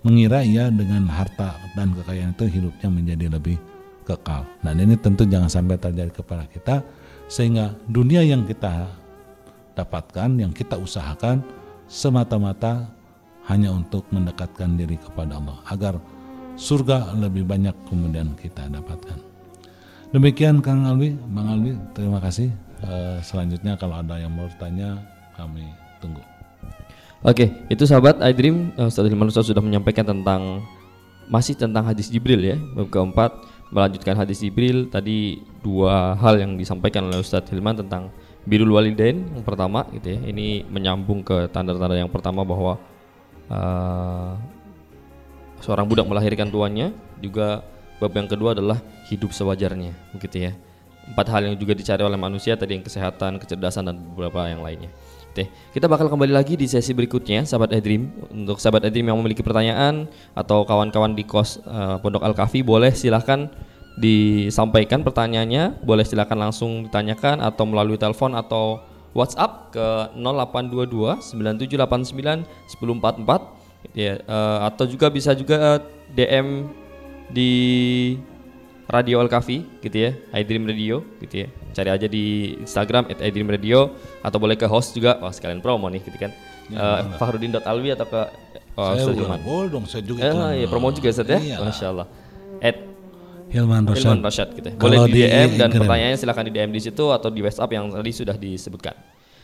mengira ia dengan harta dan kekayaan itu hidupnya menjadi lebih kekal. Dan ini tentu jangan sampai terjadi kepada kita sehingga dunia yang kita dapatkan yang kita usahakan semata-mata hanya untuk mendekatkan diri kepada Allah agar surga lebih banyak kemudian kita dapatkan Demikian Kang Alwi, Bang Alwi, terima kasih. Uh, selanjutnya kalau ada yang mau bertanya, kami tunggu. Oke, itu sahabat iDream, uh, Ustaz Hilman Ustaz sudah menyampaikan tentang masih tentang hadis Jibril ya, bab keempat melanjutkan hadis Jibril tadi dua hal yang disampaikan oleh Ustaz Hilman tentang birul walidain yang pertama gitu ya. Ini menyambung ke tanda-tanda yang pertama bahwa uh, seorang budak melahirkan tuannya juga Bab yang kedua adalah hidup sewajarnya, begitu ya. Empat hal yang juga dicari oleh manusia tadi yang kesehatan, kecerdasan dan beberapa yang lainnya. Oke, kita bakal kembali lagi di sesi berikutnya, sahabat Edream. Untuk sahabat Edream yang memiliki pertanyaan atau kawan-kawan di kos uh, Pondok Al Kafi boleh silahkan disampaikan pertanyaannya, boleh silahkan langsung ditanyakan atau melalui telepon atau WhatsApp ke 0822 9789 1044 ya uh, atau juga bisa juga uh, DM di Radio Al Kafi gitu ya, iDream Radio gitu ya. Cari aja di Instagram @iDream Radio atau boleh ke host juga. Wah, sekalian promo nih gitu kan. Ya, uh, Fahrudin.alwi atau ke oh, saya Hilman. boleh dong, saya juga Eh, iya, dong. promo juga Ustaz ya. Iya. Masya Allah. At Hilman Rosyad. Hilman Rashad gitu ya. Kalau Boleh di di DM dan Instagram. pertanyaannya silahkan di DM di situ atau di WhatsApp yang tadi sudah disebutkan.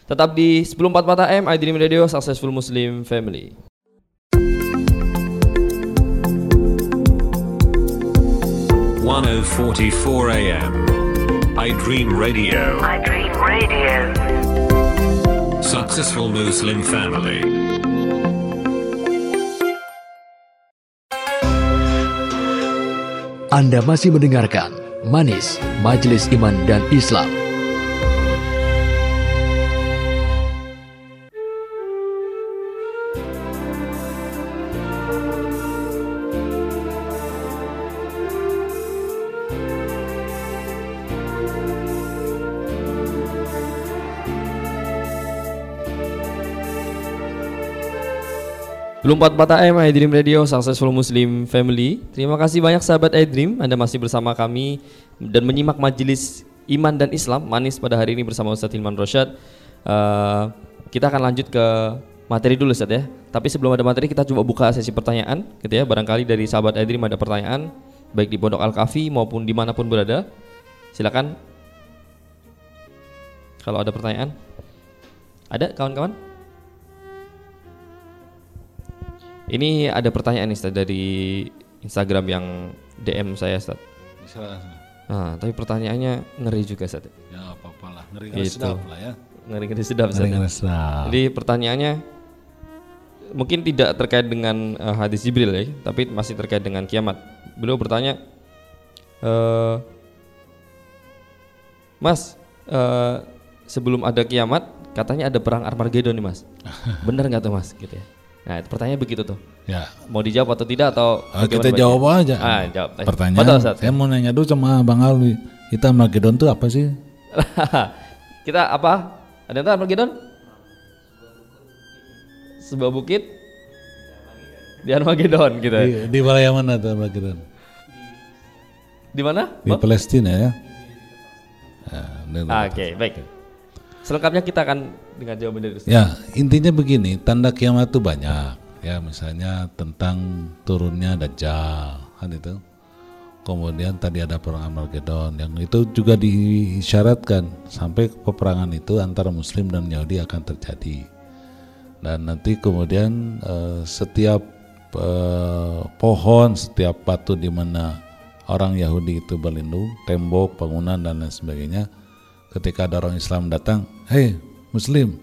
Tetap di 1044 AM iDream Radio Successful Muslim Family. One oh forty four AM. I Dream Radio. I Dream Radio. Successful Muslim family. Anda masih mendengarkan Manis Majelis Iman dan Islam. Belum 44 AM iDream Radio Successful Muslim Family. Terima kasih banyak sahabat iDream Anda masih bersama kami dan menyimak majelis iman dan Islam manis pada hari ini bersama Ustadz Hilman Rosyad. Eh, kita akan lanjut ke materi dulu Ustadz ya. Tapi sebelum ada materi kita coba buka sesi pertanyaan gitu ya. Barangkali dari sahabat iDream ada pertanyaan baik di Pondok Al-Kafi maupun di mana pun berada. Silakan. Kalau ada pertanyaan. Ada kawan-kawan? Ini ada pertanyaan nih Ustaz dari Instagram yang DM saya Ustaz. Bisa, Nah, tapi pertanyaannya ngeri juga Ustaz. ya apa-apa lah, ngeri-ngeri Gitu. sedap lah ya. Ngeri-ngeri sedap Ustaz. Ngeri-ngeri sedap. Jadi pertanyaannya mungkin tidak terkait dengan eh, hadis Jibril ya, tapi masih terkait dengan kiamat. Beliau bertanya, eh, Mas, eh, sebelum ada kiamat katanya ada perang Armageddon nih Mas. [LAUGHS] Benar nggak tuh Mas? Gitu ya. Nah, pertanyaannya begitu tuh. Ya, Mau dijawab atau tidak atau Ah, kita jawab aja. Ah, jawab. Eh, Pertanyaan. betul, Ustaz. saya mau nanya dulu sama Bang Alwi. Kita Armageddon tuh apa sih? [LAUGHS] kita apa? Ada yang tahu Armageddon? Sebuah bukit di Armageddon gitu. Di, di wilayah mana tuh Armageddon? Di mana? Di? Palestina ya. Ya, dan- Ah, Oke, baik. Selengkapnya kita akan dengan jawaban dari Ustaz. Ya, intinya begini, tanda kiamat itu banyak. Ya, misalnya tentang turunnya Dajjal, kan itu. Kemudian tadi ada perang Armageddon yang itu juga diisyaratkan sampai peperangan itu antara Muslim dan Yahudi akan terjadi. Dan nanti kemudian eh, setiap eh, pohon, setiap batu di mana orang Yahudi itu berlindung, tembok, bangunan dan lain sebagainya, ketika ada orang Islam datang, hei Muslim,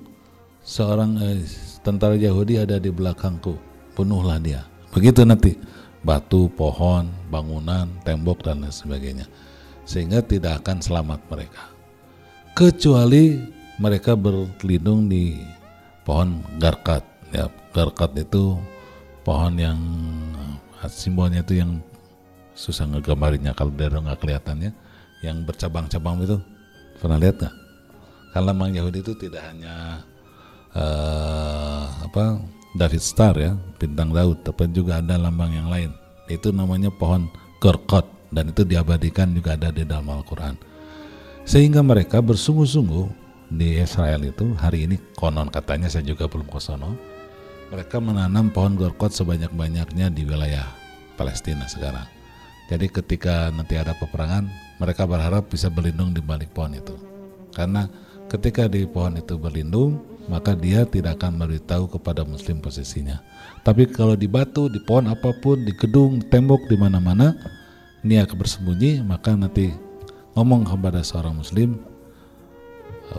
seorang eh, tentara Yahudi ada di belakangku, bunuhlah dia. Begitu nanti batu, pohon, bangunan, tembok dan lain sebagainya, sehingga tidak akan selamat mereka, kecuali mereka berlindung di pohon garkat. Ya, garkat itu pohon yang eh, simbolnya itu yang susah ngegambarinya kalau dari nggak kelihatannya, yang bercabang-cabang itu pernah lihat nggak? Karena memang Yahudi itu tidak hanya eh, apa David Star ya, bintang Daud, tapi juga ada lambang yang lain. Itu namanya pohon Gorkot dan itu diabadikan juga ada di dalam Al-Quran. Sehingga mereka bersungguh-sungguh di Israel itu hari ini konon katanya saya juga belum ke sono. Mereka menanam pohon Gorkot sebanyak-banyaknya di wilayah Palestina sekarang. Jadi ketika nanti ada peperangan, mereka berharap bisa berlindung di balik pohon itu. Karena ketika di pohon itu berlindung, maka dia tidak akan memberitahu kepada muslim posisinya. Tapi kalau di batu, di pohon apa pun, di gedung, tembok, di mana-mana, dia akan bersembunyi, maka nanti ngomong kepada seorang muslim,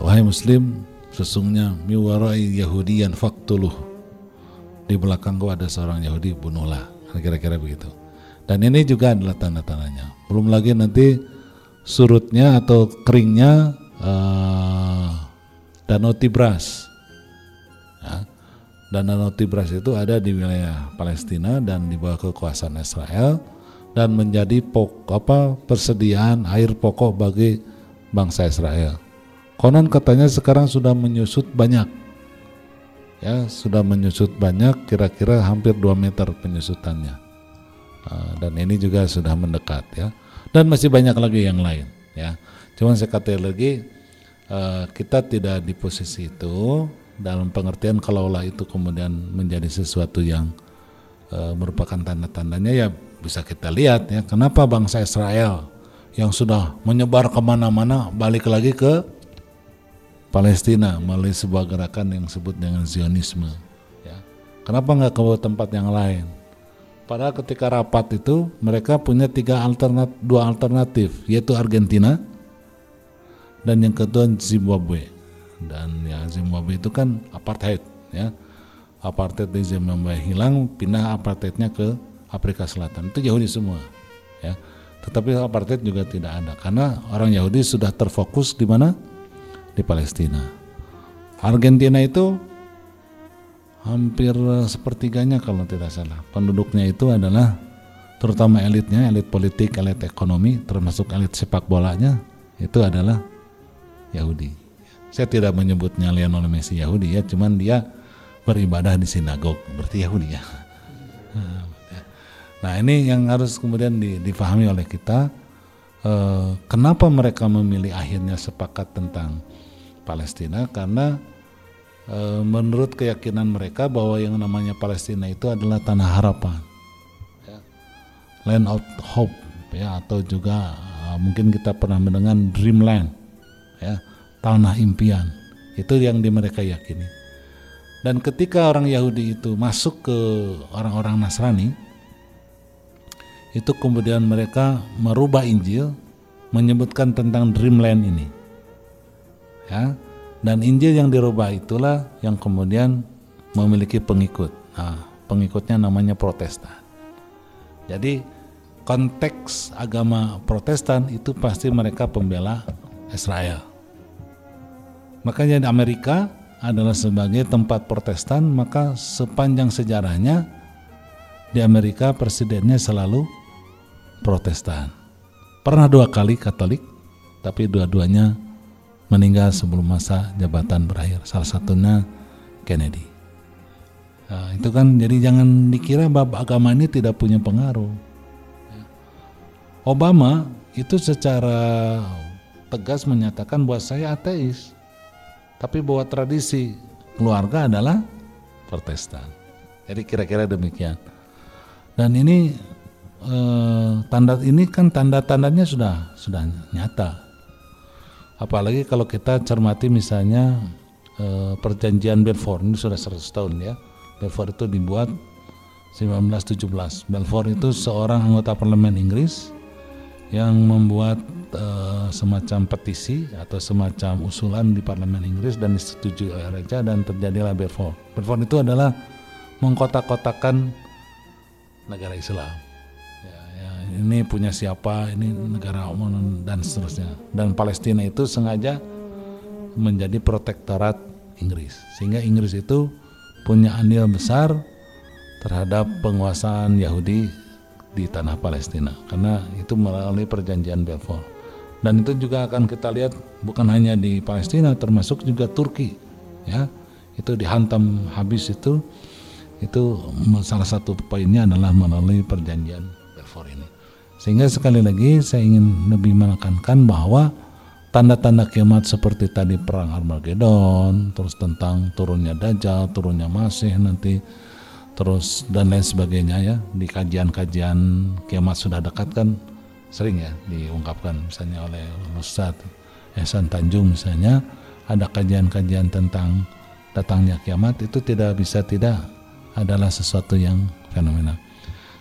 wahai muslim, sesungguhnya miwarai Yahudiyan faktuluh. Di belakangku ada seorang Yahudi, bunuhlah. Kira-kira begitu. Dan ini juga adalah tanda-tandanya. Belum lagi nanti surutnya atau keringnya eh, Danau Tibras. Ya. Dan Danau Tibras itu ada di wilayah Palestina dan di bawah kekuasaan Israel dan menjadi pok apa persediaan air pokok bagi bangsa Israel. Konon katanya sekarang sudah menyusut banyak. Ya, sudah menyusut banyak kira-kira hampir 2 meter penyusutannya. Uh, dan ini juga sudah mendekat ya. dan masih banyak lagi yang lain ya cuman sekali lagi eh, kita tidak di posisi itu dalam pengertian kalaulah itu kemudian menjadi sesuatu yang eh, merupakan tanda-tandanya ya bisa kita lihat ya kenapa bangsa Israel yang sudah menyebar ke mana-mana balik lagi ke Palestina melalui sebuah gerakan yang disebut dengan Zionisme ya. Kenapa nggak ke tempat yang lain? Padahal ketika rapat itu mereka punya tiga alternat, dua alternatif yaitu Argentina dan yang kedua Zimbabwe. Dan ya Zimbabwe itu kan apartheid ya. Apartheid di Zimbabwe hilang pindah apartheidnya ke Afrika Selatan. Itu Yahudi semua ya. Tetapi apartheid juga tidak ada karena orang Yahudi sudah terfokus di mana? Di Palestina. Argentina itu hampir sepertiganya kalau tidak salah. Penduduknya itu adalah terutama elitnya elit politik elit ekonomi termasuk elit sepak bolanya itu adalah Yahudi. Saya tidak menyebutnya Lionel Messi Yahudi ya cuman dia beribadah di sinagog berarti Yahudi ya. Nah ini yang harus kemudian difahami oleh kita eh, kenapa mereka memilih akhirnya sepakat tentang Palestina? Karena e, menurut keyakinan mereka bahwa yang namanya Palestina itu adalah tanah harapan, ya. land of hope, ya atau juga e, mungkin kita pernah mendengar dreamland, ya tanah impian. Itu yang di mereka yakini. Dan ketika orang Yahudi itu masuk ke orang-orang Nasrani, itu kemudian mereka merubah Injil menyebutkan tentang dreamland ini. Ya, dan Injil yang dirubah itulah yang kemudian memiliki pengikut. Nah, pengikutnya namanya Protestan. Jadi konteks agama Protestan itu pasti mereka pembela Israel. Makanya di Amerika adalah sebagai tempat Protestan, maka sepanjang sejarahnya di Amerika presidennya selalu Protestan. Pernah dua kali Katolik, tapi dua-duanya meninggal sebelum masa jabatan berakhir. Salah satunya Kennedy. Nah, itu kan jadi jangan dikira bahwa agama ini tidak punya pengaruh. Obama itu secara tegas menyatakan bahwa saya ateis, tapi bahwa tradisi keluarga adalah Protestan. Jadi kira-kira demikian. Dan ini eh, tanda ini kan tanda-tandanya sudah sudah nyata. Apalagi kalau kita cermati misalnya eh, perjanjian Balfour ini sudah 100 tahun ya. Balfour itu dibuat 1917 Balfour itu seorang anggota parlemen Inggris yang membuat eh, semacam petisi atau semacam usulan di parlemen Inggris dan disetujui oleh raja dan terjadilah Balfour Balfour itu adalah mengkotak-kotakan negara Islam. Ini punya siapa, ini negara umum dan seterusnya. Dan Palestina itu sengaja menjadi protektorat Inggris, sehingga Inggris itu punya andil besar terhadap penguasaan Yahudi di tanah Palestina, karena itu melalui perjanjian Balfour. Dan itu juga akan kita lihat bukan hanya di Palestina, termasuk juga Turki, ya itu dihantam habis itu itu salah satu poinnya adalah melalui perjanjian Balfour ini. Sehingga sekali lagi saya ingin lebih menekankan bahwa tanda-tanda kiamat seperti tadi perang Armageddon, terus tentang turunnya Dajjal, turunnya Masih nanti, terus dan lain sebagainya ya di kajian-kajian kiamat sudah dekat kan sering ya diungkapkan misalnya oleh Ustadz Ehsan Tanjung misalnya ada kajian-kajian tentang datangnya kiamat itu tidak bisa tidak adalah sesuatu yang fenomenal.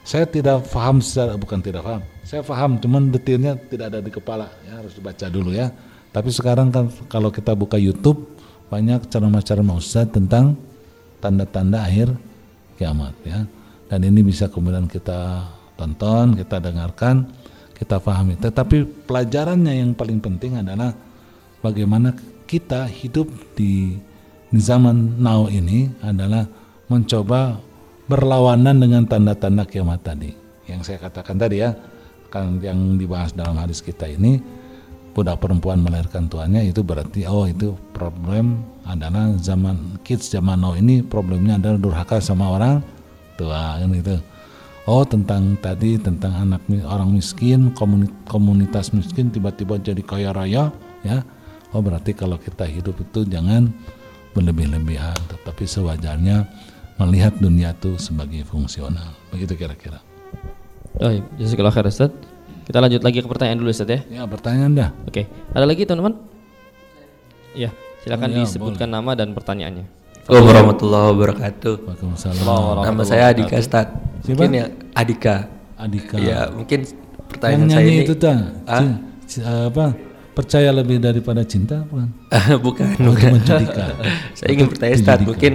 Saya tidak paham secara bukan tidak paham. Saya paham, cuman detailnya tidak ada di kepala. Ya harus dibaca dulu ya. Tapi sekarang kan kalau kita buka YouTube banyak ceramah-ceramah ustaz tentang tanda-tanda akhir kiamat ya. Dan ini bisa kemudian kita tonton, kita dengarkan, kita pahami. Tetapi pelajarannya yang paling penting adalah bagaimana kita hidup di, zaman now ini adalah mencoba berlawanan dengan tanda-tanda kiamat tadi. Yang saya katakan tadi ya, kan yang dibahas dalam hadis kita ini budak perempuan melahirkan tuannya itu berarti oh itu problem adalah zaman kids zaman now ini problemnya adalah durhaka sama orang tua kan itu oh tentang tadi tentang anak orang miskin komuni- komunitas miskin tiba-tiba jadi kaya raya ya. Oh berarti kalau kita hidup itu jangan berlebih-lebihan tetapi sewajarnya melihat dunia itu sebagai fungsional. Begitu kira-kira. Oh, jazakallah khair Ustaz. Kita lanjut lagi ke pertanyaan dulu Ustaz ya. ya pertanyaan dah Oke, ada lagi teman-teman? Iya, silakan Oh, iya, disebutkan nama dan pertanyaannya. Assalamualaikum warahmatullahi wabarakatuh. Waalaikumsalam Nama saya Adika Stad. Mungkin ya Adika. Adika Ya, mungkin yang pertanyaan saya nyanyi ini itu tuh Ah? apa percaya lebih daripada cinta bukan [LAUGHS] bukan, Oh, bukan. [LAUGHS] saya ingin bertanya Judika. mungkin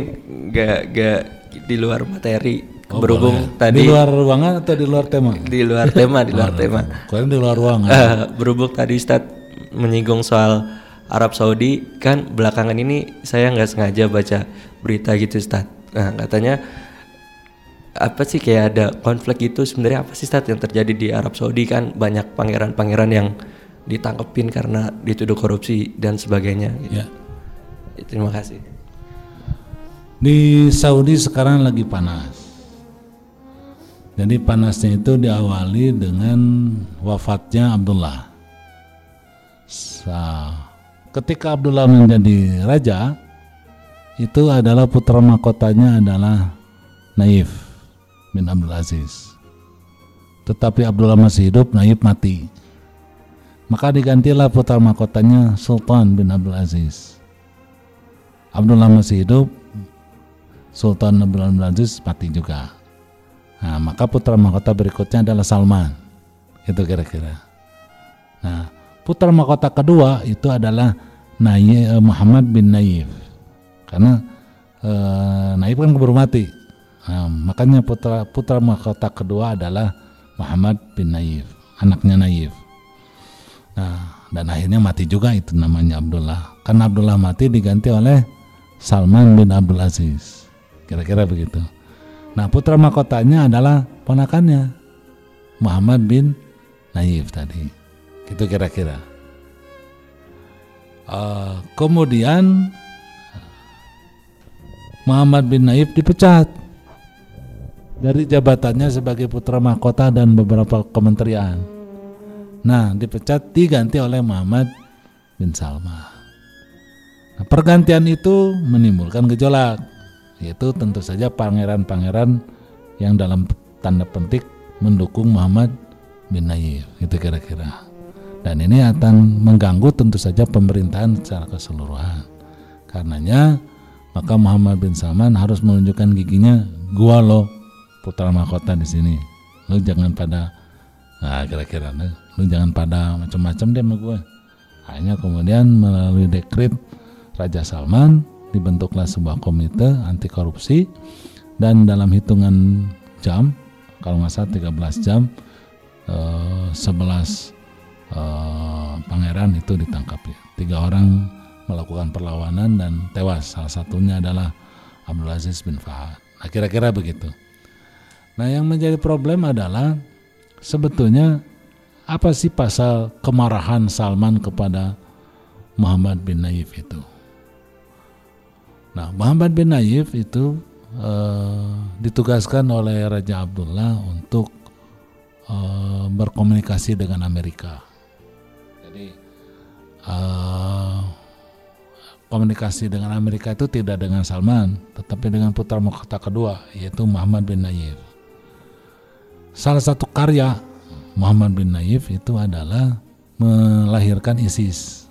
gak gak di luar materi. Oh, Berhubung boleh. tadi di luar ruangan atau di luar tema di luar tema, di luar tema. Kalian di luar ruangan Eh, berhubung tadi Ustadz menyinggung soal Arab Saudi kan belakangan ini saya nggak sengaja baca berita gitu Ustadz nah katanya apa sih kayak ada konflik gitu sebenarnya apa sih Ustadz yang terjadi di Arab Saudi kan banyak pangeran-pangeran yang ditangkepin karena dituduh korupsi dan sebagainya gitu. ya terima kasih Di Saudi sekarang lagi panas. Jadi panasnya itu diawali dengan wafatnya Abdullah. Ketika Abdullah menjadi raja, itu adalah putra mahkotanya adalah Naif bin Abdul Aziz. Tetapi Abdullah masih hidup, Naif mati. Maka digantilah putra mahkotanya Sultan bin Abdul Aziz. Abdullah masih hidup, Sultan Abdul Aziz mati juga. Nah, maka putra mahkota berikutnya adalah Salman. Itu kira-kira. Nah, putra mahkota kedua itu adalah Nay eh, Muhammad bin Naif. Karena eh, Naif kan keburu mati. Nah, makanya putra putra mahkota kedua adalah Muhammad bin Naif, anaknya Naif. Nah, dan akhirnya mati juga itu namanya Abdullah. Karena Abdullah mati diganti oleh Salman bin Abdul Aziz. Kira-kira begitu. Nah, putra mahkotanya adalah ponakannya Muhammad bin Naif tadi. Gitu kira-kira. Eh, kemudian Muhammad bin Naif dipecat dari jabatannya sebagai putra mahkota dan beberapa kementerian. Nah, dipecat diganti oleh Muhammad bin Salman. Nah, pergantian itu menimbulkan gejolak, yaitu tentu saja pangeran-pangeran yang dalam tanda petik mendukung Muhammad bin Naif, itu kira-kira. Dan ini akan mengganggu tentu saja pemerintahan secara keseluruhan. Karenanya maka Muhammad bin Salman harus menunjukkan giginya, gua lo putra mahkota di sini. Lu jangan pada nah kira-kira lu, jangan pada macam-macam deh sama gue. Hanya kemudian melalui dekret Raja Salman dibentuklah sebuah komite anti korupsi dan dalam hitungan jam kalau nggak salah 13 jam eh, 11 eh, pangeran itu ditangkap ya. Tiga orang melakukan perlawanan dan tewas. Salah satunya adalah Abdul Aziz bin Fahad. Nah kira-kira begitu. Nah yang menjadi problem adalah sebetulnya apa sih pasal kemarahan Salman kepada Muhammad bin Naif itu? Nah Muhammad bin Naif itu eh, ditugaskan oleh Raja Abdullah untuk eh, berkomunikasi dengan Amerika. Jadi eh, komunikasi dengan Amerika itu tidak dengan Salman, tetapi dengan putra mahkota kedua yaitu Muhammad bin Naif. Salah satu karya Muhammad bin Naif itu adalah melahirkan ISIS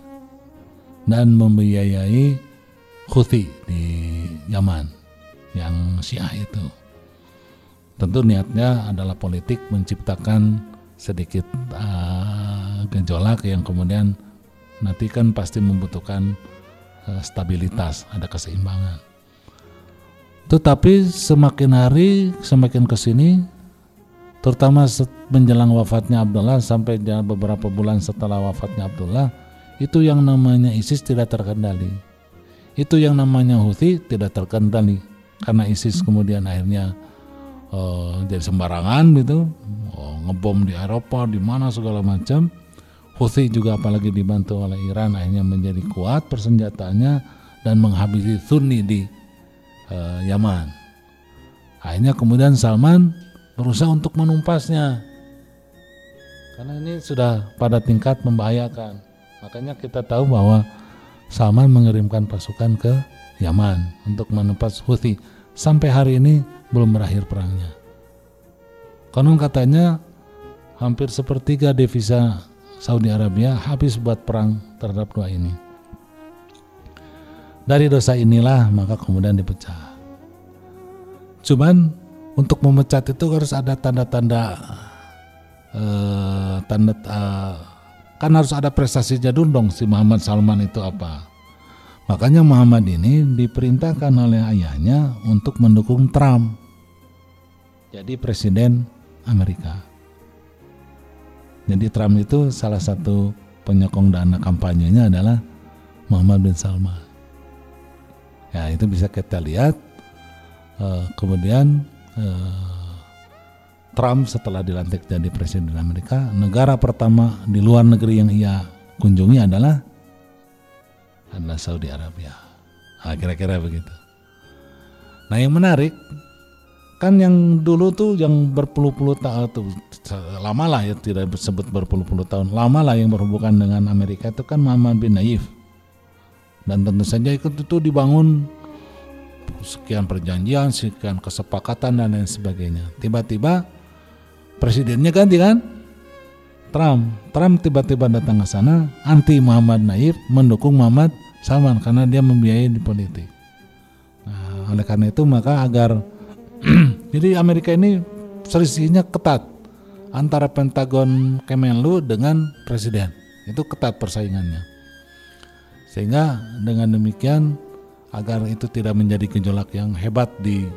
dan membiayai Houthi di Yaman yang Syiah itu. Tentu niatnya adalah politik menciptakan sedikit uh, gejolak yang kemudian nanti kan pasti membutuhkan uh, stabilitas, ada keseimbangan. Tetapi semakin hari semakin ke sini, terutama menjelang wafatnya Abdullah sampai beberapa bulan setelah wafatnya Abdullah, itu yang namanya ISIS tidak terkendali. Itu yang namanya Houthi tidak terkendali karena ISIS kemudian akhirnya eh, jadi sembarangan gitu, oh, ngebom di Eropa, di mana segala macam. Houthi juga apalagi dibantu oleh Iran akhirnya menjadi kuat persenjataannya dan menghabisi Sunni di eh, Yaman. Akhirnya kemudian Salman berusaha untuk menumpasnya. Karena ini sudah pada tingkat membahayakan. Makanya kita tahu bahwa Salman mengirimkan pasukan ke Yaman untuk menumpas Houthi. Sampai hari ini belum berakhir perangnya. Konon katanya hampir sepertiga devisa Saudi Arabia habis buat perang terhadap dua ini. Dari dosa inilah maka kemudian dipecah. Cuman untuk memecat itu harus ada tanda-tanda eh, tanda eh, kan harus ada prestasinya dulu dong si Muhammad Salman itu apa. Makanya Muhammad ini diperintahkan oleh ayahnya untuk mendukung Trump. Jadi presiden Amerika. Jadi Trump itu salah satu penyokong dana kampanyenya adalah Muhammad bin Salman. Ya itu bisa kita lihat. Uh, kemudian uh, Trump setelah dilantik jadi presiden Amerika, negara pertama di luar negeri yang ia kunjungi adalah adalah Saudi Arabia. Nah, kira-kira begitu. Nah yang menarik kan yang dulu tuh yang berpuluh-puluh tahun tuh lama lah ya tidak disebut berpuluh-puluh tahun lama lah yang berhubungan dengan Amerika itu kan Muhammad bin Naif dan tentu saja ikut itu dibangun sekian perjanjian sekian kesepakatan dan lain sebagainya tiba-tiba presidennya ganti kan Trump Trump tiba-tiba datang ke sana anti Muhammad Naif mendukung Muhammad Salman karena dia membiayai di politik nah, oleh karena itu maka agar [CLEARS THROAT] Jadi Amerika ini selisihnya ketat antara Pentagon Kemenlu dengan presiden. Itu ketat persaingannya. Sehingga dengan demikian agar itu tidak menjadi gejolak yang hebat di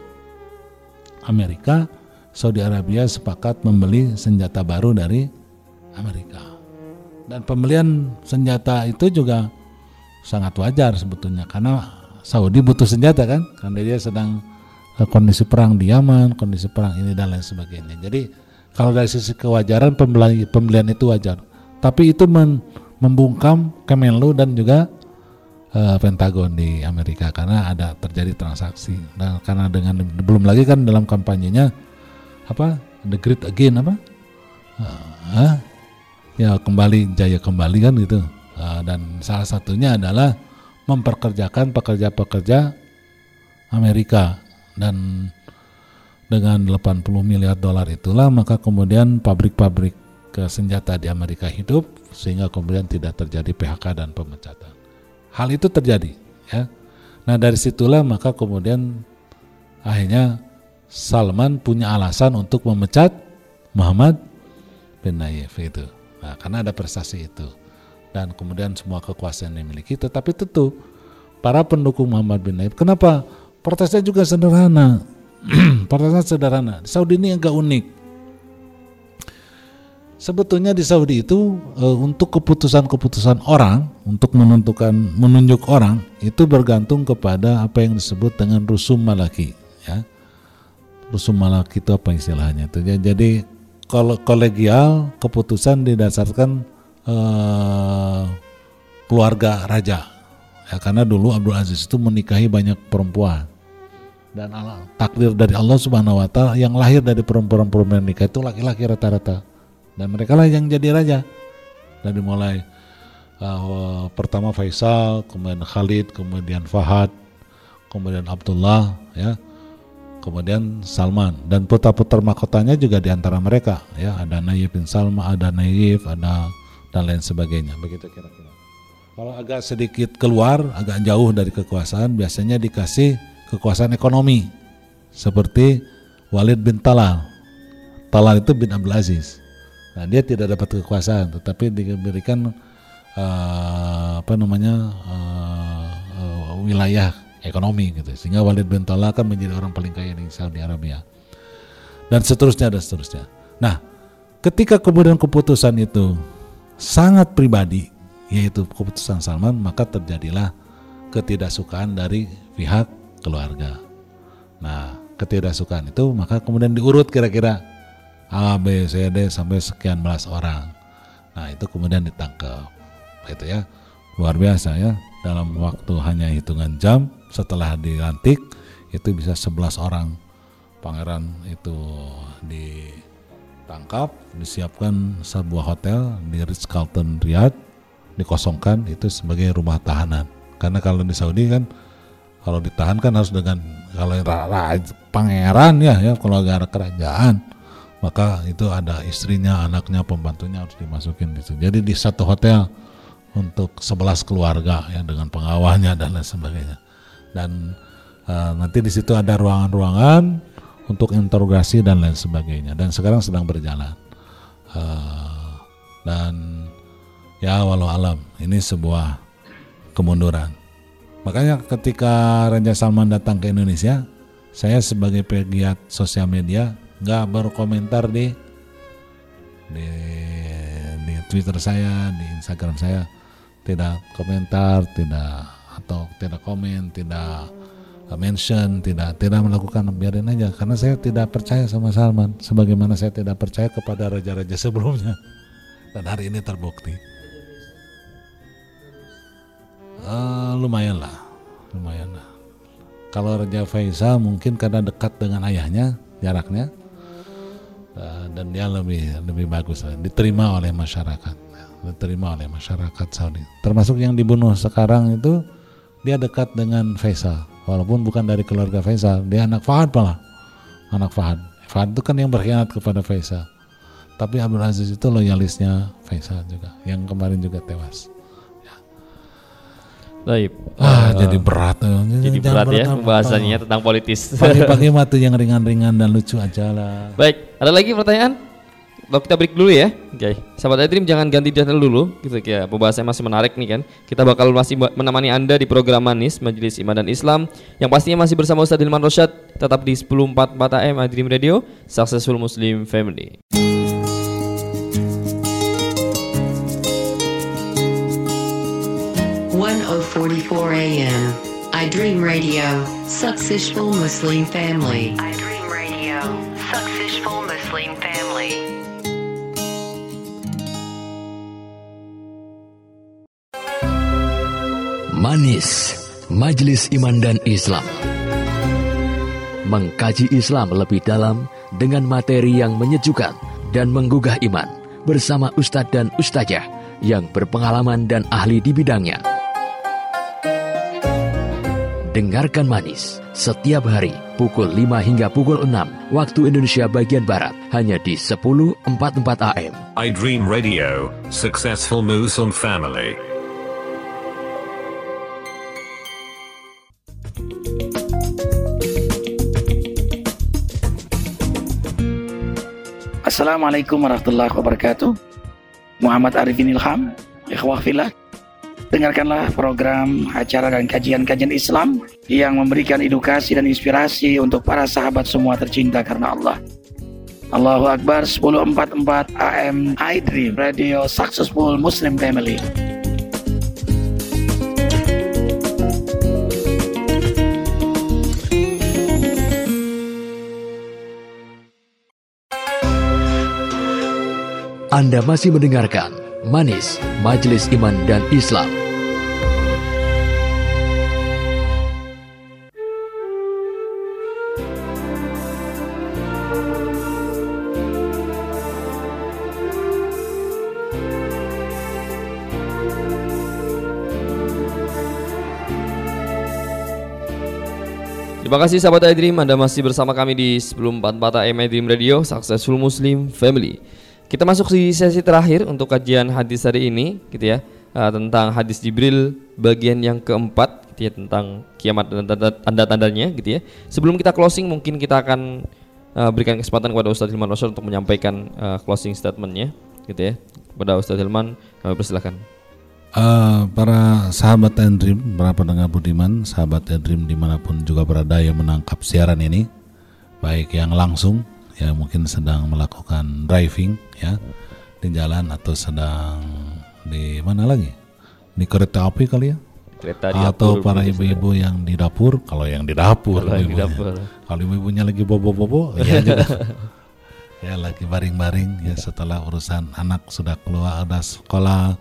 Amerika, Saudi Arabia sepakat membeli senjata baru dari Amerika. Dan pembelian senjata itu juga sangat wajar sebetulnya karena Saudi butuh senjata kan karena dia sedang kondisi perang di Yaman, kondisi perang ini dan lain sebagainya. Jadi kalau dari sisi kewajaran pembelian, pembelian itu wajar. Tapi itu men, membungkam Kemenlu dan juga uh, Pentagon di Amerika karena ada terjadi transaksi. Dan karena dengan belum lagi kan dalam kampanyenya apa The Great Again apa? Uh, ya kembali jaya kembali kan gitu. Uh, dan salah satunya adalah memperkerjakan pekerja-pekerja Amerika dan dengan 80 miliar dolar itulah maka kemudian pabrik-pabrik senjata di Amerika hidup sehingga kemudian tidak terjadi PHK dan pemecatan. Hal itu terjadi ya. Nah, dari situlah maka kemudian akhirnya Salman punya alasan untuk memecat Muhammad bin Naif itu. Nah, karena ada prestasi itu. Dan kemudian semua kekuasaan yang dimiliki tetapi tentu para pendukung Muhammad bin Naif kenapa Protesnya juga sederhana. [CLEARS THROAT] Protesnya sederhana. Saudi ini agak unik. Sebetulnya di Saudi itu e, untuk keputusan-keputusan orang untuk menentukan menunjuk orang itu bergantung kepada apa yang disebut dengan rusum malaki ya. Rusum malaki itu apa istilahnya itu ya. Jadi kalau kolegial keputusan didasarkan e, keluarga raja ya karena dulu Abdul Aziz itu menikahi banyak perempuan dan Allah, takdir dari Allah Subhanahu wa taala yang lahir dari perempuan-perempuan nikah itu laki-laki rata-rata. Dan mereka lah yang jadi raja. Dari mulai uh, pertama Faisal, kemudian Khalid, kemudian Fahad, kemudian Abdullah ya. Kemudian Salman dan putra-putra mahkotanya juga di antara mereka ya, ada Naif bin Salma, ada Naif, ada dan lain sebagainya. Begitu kira-kira. Kalau agak sedikit keluar, agak jauh dari kekuasaan, biasanya dikasih kekuasaan ekonomi seperti Walid bin Talal. Talal itu bin Abdul Aziz. Nah, dia tidak dapat kekuasaan tetapi diberikan uh, apa namanya uh, uh, wilayah ekonomi gitu sehingga Walid bin Talal akan menjadi orang paling kaya di Saudi Arabia dan seterusnya dan seterusnya. Nah, ketika kemudian keputusan itu sangat pribadi yaitu keputusan Salman maka terjadilah ketidaksukaan dari pihak keluarga. Nah, ketidaksukaan itu maka kemudian diurut kira-kira A, B, C, D sampai sekian belas orang. Nah, itu kemudian ditangkap. Itu ya. Luar biasa ya. Dalam waktu hanya hitungan jam setelah dilantik itu bisa 11 orang pangeran itu ditangkap, disiapkan sebuah hotel di Ritz Carlton Riyadh, dikosongkan itu sebagai rumah tahanan. Karena kalau di Saudi kan kalau ditahan kan harus dengan kalau pangeran ya ya kalau negara kerajaan maka itu ada istrinya, anaknya, pembantunya harus dimasukin di situ. Jadi di satu hotel untuk 11 keluarga ya dengan pengawalnya dan lain sebagainya. Dan uh, nanti di situ ada ruangan-ruangan untuk interogasi dan lain sebagainya. Dan sekarang sedang berjalan. Uh, dan ya walau alam ini sebuah kemunduran. Makanya ketika Raja Salman datang ke Indonesia, saya sebagai pegiat sosial media nggak berkomentar di di di Twitter saya, di Instagram saya tidak komentar, tidak atau tidak komen, tidak mention, tidak tidak melakukan biarin aja karena saya tidak percaya sama Salman sebagaimana saya tidak percaya kepada raja-raja sebelumnya dan hari ini terbukti. Uh, lumayan lah, lumayan lah. Kalau Raja Faisal mungkin karena dekat dengan ayahnya jaraknya, Eh, dan dia lebih lebih bagus diterima oleh masyarakat diterima oleh masyarakat Saudi termasuk yang dibunuh sekarang itu dia dekat dengan Faisal walaupun bukan dari keluarga Faisal dia anak Fahad malah anak Fahad Fahad itu kan yang berkhianat kepada Faisal tapi Abdul Aziz itu loyalisnya Faisal juga yang kemarin juga tewas Baik. Ah, uh, jadi berat. Jadi berat, berat ya pembahasannya tentang politis. Pagi-pagi [LAUGHS] mah yang ringan-ringan dan lucu aja lah. Baik, ada lagi pertanyaan? Kita break dulu ya. Oke. Okay. Sahabat Edrim jangan ganti channel dulu gitu ya. Pembahasannya masih menarik nih kan. Kita bakal masih menemani Anda di program Manis Majelis Iman dan Islam yang pastinya masih bersama Ustadz Hilman Rosyad tetap di 1044 AM Adrim Radio Successful Muslim Family. 1044 AM. I Dream Radio, Successful Muslim Family. I Dream Radio, Successful Muslim Family. Manis, Majelis Iman dan Islam. Mengkaji Islam lebih dalam dengan materi yang menyejukkan dan menggugah iman bersama Ustadz dan Ustazah yang berpengalaman dan ahli di bidangnya. Dengarkan Manis setiap hari pukul 5 hingga pukul 6 waktu Indonesia bagian Barat hanya di 1044 AM. I Dream Radio, Successful Muslim Family. Assalamualaikum warahmatullahi wabarakatuh. Muhammad Arifin Ilham, ikhwah filah Dengarkanlah program acara dan kajian-kajian Islam yang memberikan edukasi dan inspirasi untuk para sahabat semua tercinta karena Allah. Allahu Akbar 1044 AM iDream Radio Successful Muslim Family. Anda masih mendengarkan Manis Majelis Iman dan Islam. Terima kasih sahabat iDream Anda masih bersama kami di sebelum 44 AM iDream Radio Successful Muslim Family Kita masuk di sesi terakhir untuk kajian hadis hari ini gitu ya. Uh, Tentang hadis Jibril bagian yang keempat gitu ya Tentang kiamat dan tanda-tandanya gitu ya. Sebelum kita closing mungkin kita akan uh, berikan kesempatan kepada Ustadz Hilman Rasul untuk menyampaikan uh, closing statementnya gitu ya. Kepada Ustadz Hilman kami persilahkan. Uh, para sahabat Endrim, para pendengar Budiman, sahabat Endrim di mana pun juga berada yang menangkap siaran ini, baik yang langsung, ya mungkin sedang melakukan driving, ya di jalan atau sedang di mana lagi, di kereta api kali ya, kereta di atau dapur, para ibu-ibu yang di dapur, kalau yang di dapur, kalau ibu kalau ibu-ibunya lagi bobo-bobo, [LAUGHS] ya juga. ya lagi baring-baring ya setelah urusan anak sudah keluar ada sekolah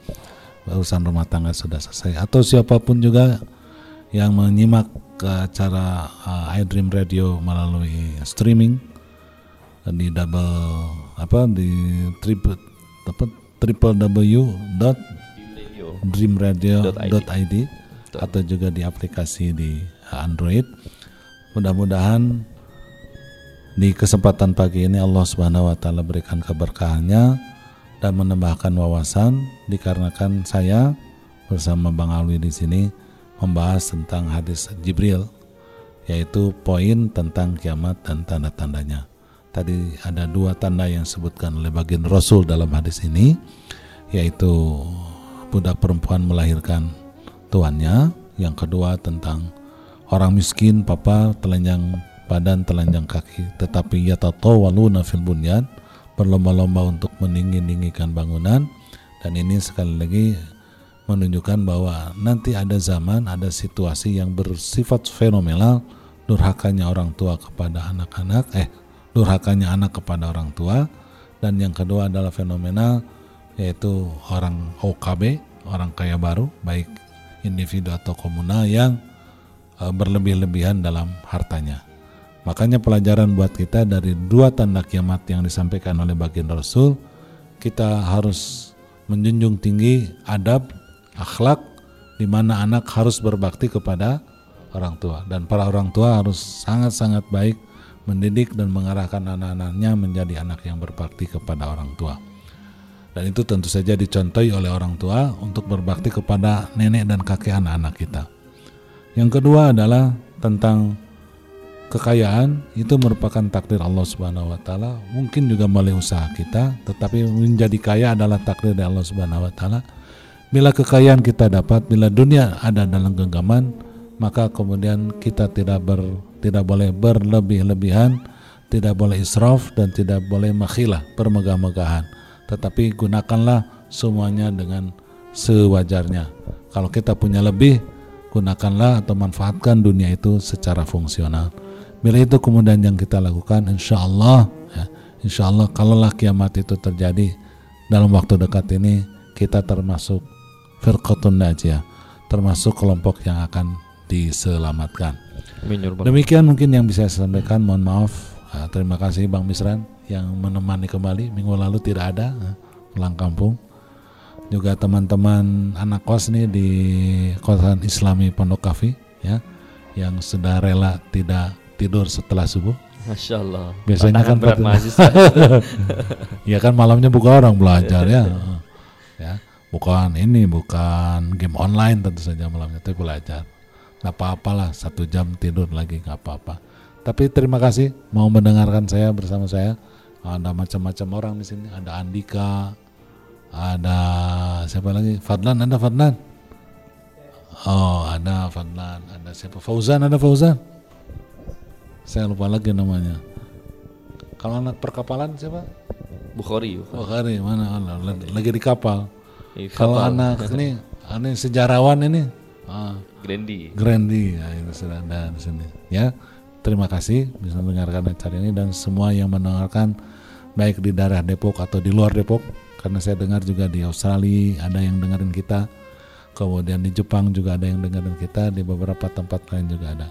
urusan rumah tangga sudah selesai. Atau siapa pun juga yang menyimak ke acara uh, iDream Radio melalui streaming di double apa di triple apa www.dreamradio.id atau juga di aplikasi di Android. Mudah-mudahan di kesempatan pagi ini Allah Subhanahu wa taala berikan keberkahannya dan menambahkan wawasan dikarenakan saya bersama Bang Alwi di sini membahas tentang hadis Jibril yaitu poin tentang kiamat dan tanda-tandanya. Tadi ada dua tanda yang disebutkan oleh bagian Rasul dalam hadis ini yaitu budak perempuan melahirkan tuannya, yang kedua tentang orang miskin papa telanjang badan telanjang kaki tetapi yatatawaluna fil bunyan berlomba-lomba untuk meninggi-ninggikan bangunan. Dan ini sekali lagi menunjukkan bahwa nanti ada zaman, ada situasi yang bersifat fenomenal durhakanya orang tua kepada anak-anak, eh durhakanya anak kepada orang tua dan yang kedua adalah fenomenal yaitu orang OKB, orang kaya baru, baik individu atau komunal yang e, berlebih-lebihan dalam hartanya. Makanya pelajaran buat kita dari dua tanda kiamat yang disampaikan oleh baginda Rasul, kita harus menjunjung tinggi adab akhlak di mana anak harus berbakti kepada orang tua dan para orang tua harus sangat-sangat baik mendidik dan mengarahkan anak-anaknya menjadi anak yang berbakti kepada orang tua. Dan itu tentu saja dicontohi oleh orang tua untuk berbakti kepada nenek dan kakek anak-anak kita. Yang kedua adalah tentang kekayaan itu merupakan takdir Allah Subhanahu wa taala, mungkin juga melalui usaha kita, tetapi menjadi kaya adalah takdir dari Allah Subhanahu wa taala Bila kekayaan kita dapat, bila dunia ada dalam genggaman, maka kemudian kita tidak ber, tidak boleh berlebih-lebihan, tidak boleh israf dan tidak boleh makhilah, bermegah-megahan. Tetapi gunakanlah semuanya dengan sewajarnya. Kalau kita punya lebih, gunakanlah atau manfaatkan dunia itu secara fungsional. Bila itu kemudian yang kita lakukan, insya Allah, ya, insya Allah kalaulah kiamat itu terjadi dalam waktu dekat ini, kita termasuk firqatun najiyah termasuk kelompok yang akan diselamatkan. Demikian mungkin yang bisa saya sampaikan. Mohon maaf. Ah, terima kasih Bang Misran yang menemani kembali. Minggu lalu tidak ada ah, pulang kampung. Juga teman-teman anak kos nih di kosan Islami Pondok Kafi ya yang sudah rela tidak tidur setelah subuh. Masya Allah. Biasanya kan berat mahasiswa. ya [LAUGHS] kan malamnya buka orang belajar ya. ya bukan ini bukan game online tentu saja malam itu belajar nggak apa-apalah satu jam tidur lagi nggak apa-apa. Tapi terima kasih mau mendengarkan saya bersama saya. Ada macam-macam orang di sini. Ada Andika ada siapa lagi? Fadlan ada Fadlan? Oh ada Fadlan ada siapa? Fauzan ada Fauzan? Saya lupa lagi namanya. Kalau anak perkapalan siapa? Bukhari Bukhari. Mana? Lagi di kapal. Kalau anak ini, ini sejarawan ini, ah, Grandi. Grandi, ya itu sudah ada di sini. Ya, terima kasih bisa mendengarkan acara ini dan semua yang mendengarkan baik di daerah Depok atau di luar Depok, karena saya dengar juga di Australia ada yang dengerin kita, kemudian di Jepang juga ada yang dengerin kita, di beberapa tempat lain juga ada.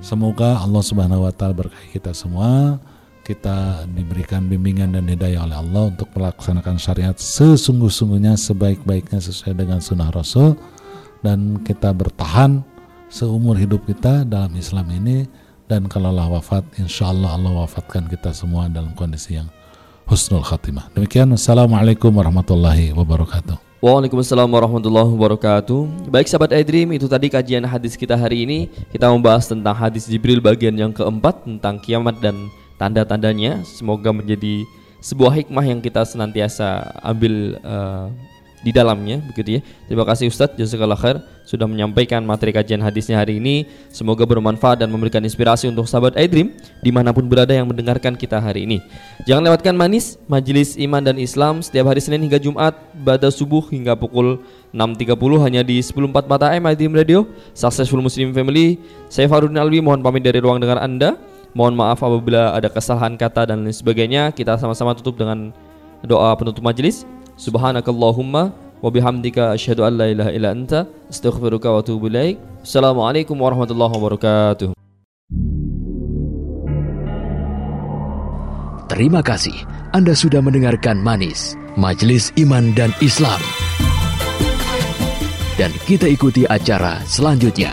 Semoga Allah Subhanahu Wa Taala berkahi kita semua kita diberikan bimbingan dan hidayah oleh Allah untuk melaksanakan syariat sesungguh-sungguhnya sebaik-baiknya sesuai dengan sunnah Rasul dan kita bertahan seumur hidup kita dalam Islam ini. Dan kalaulah wafat insya Allah Allah wafatkan kita semua dalam kondisi yang husnul khatimah. Demikian Assalamualaikum warahmatullahi wabarakatuh. Waalaikumsalam warahmatullahi wabarakatuh. Baik sahabat iDream itu tadi kajian hadis kita hari ini. Kita membahas tentang hadis Jibril bagian yang keempat Tentang kiamat dan tanda-tandanya. Semoga menjadi sebuah hikmah yang kita senantiasa ambil uh, di dalamnya begitu ya. Terima kasih Ustadz jazakallah khair sudah menyampaikan materi kajian hadisnya hari ini. Semoga bermanfaat dan memberikan inspirasi untuk sahabat iDream di mana pun berada yang mendengarkan kita hari ini. Jangan lewatkan manis majelis iman dan Islam setiap hari Senin hingga Jumat pada subuh hingga pukul 6.30 hanya di 104 Mata M iDream Radio Successful Muslim Family. Saya Farudin Alwi mohon pamit dari ruang dengar Anda. Mohon maaf apabila ada kesalahan kata dan lain sebagainya. Kita sama-sama tutup dengan doa penutup majelis. Subhanakallahumma wa bihamdika asyhadu an la ilaha illa anta astaghfiruka wa atubu ilaik. Assalamualaikum warahmatullahi wabarakatuh. Terima kasih Anda sudah mendengarkan Manis, Majelis Iman dan Islam. Dan kita ikuti acara selanjutnya.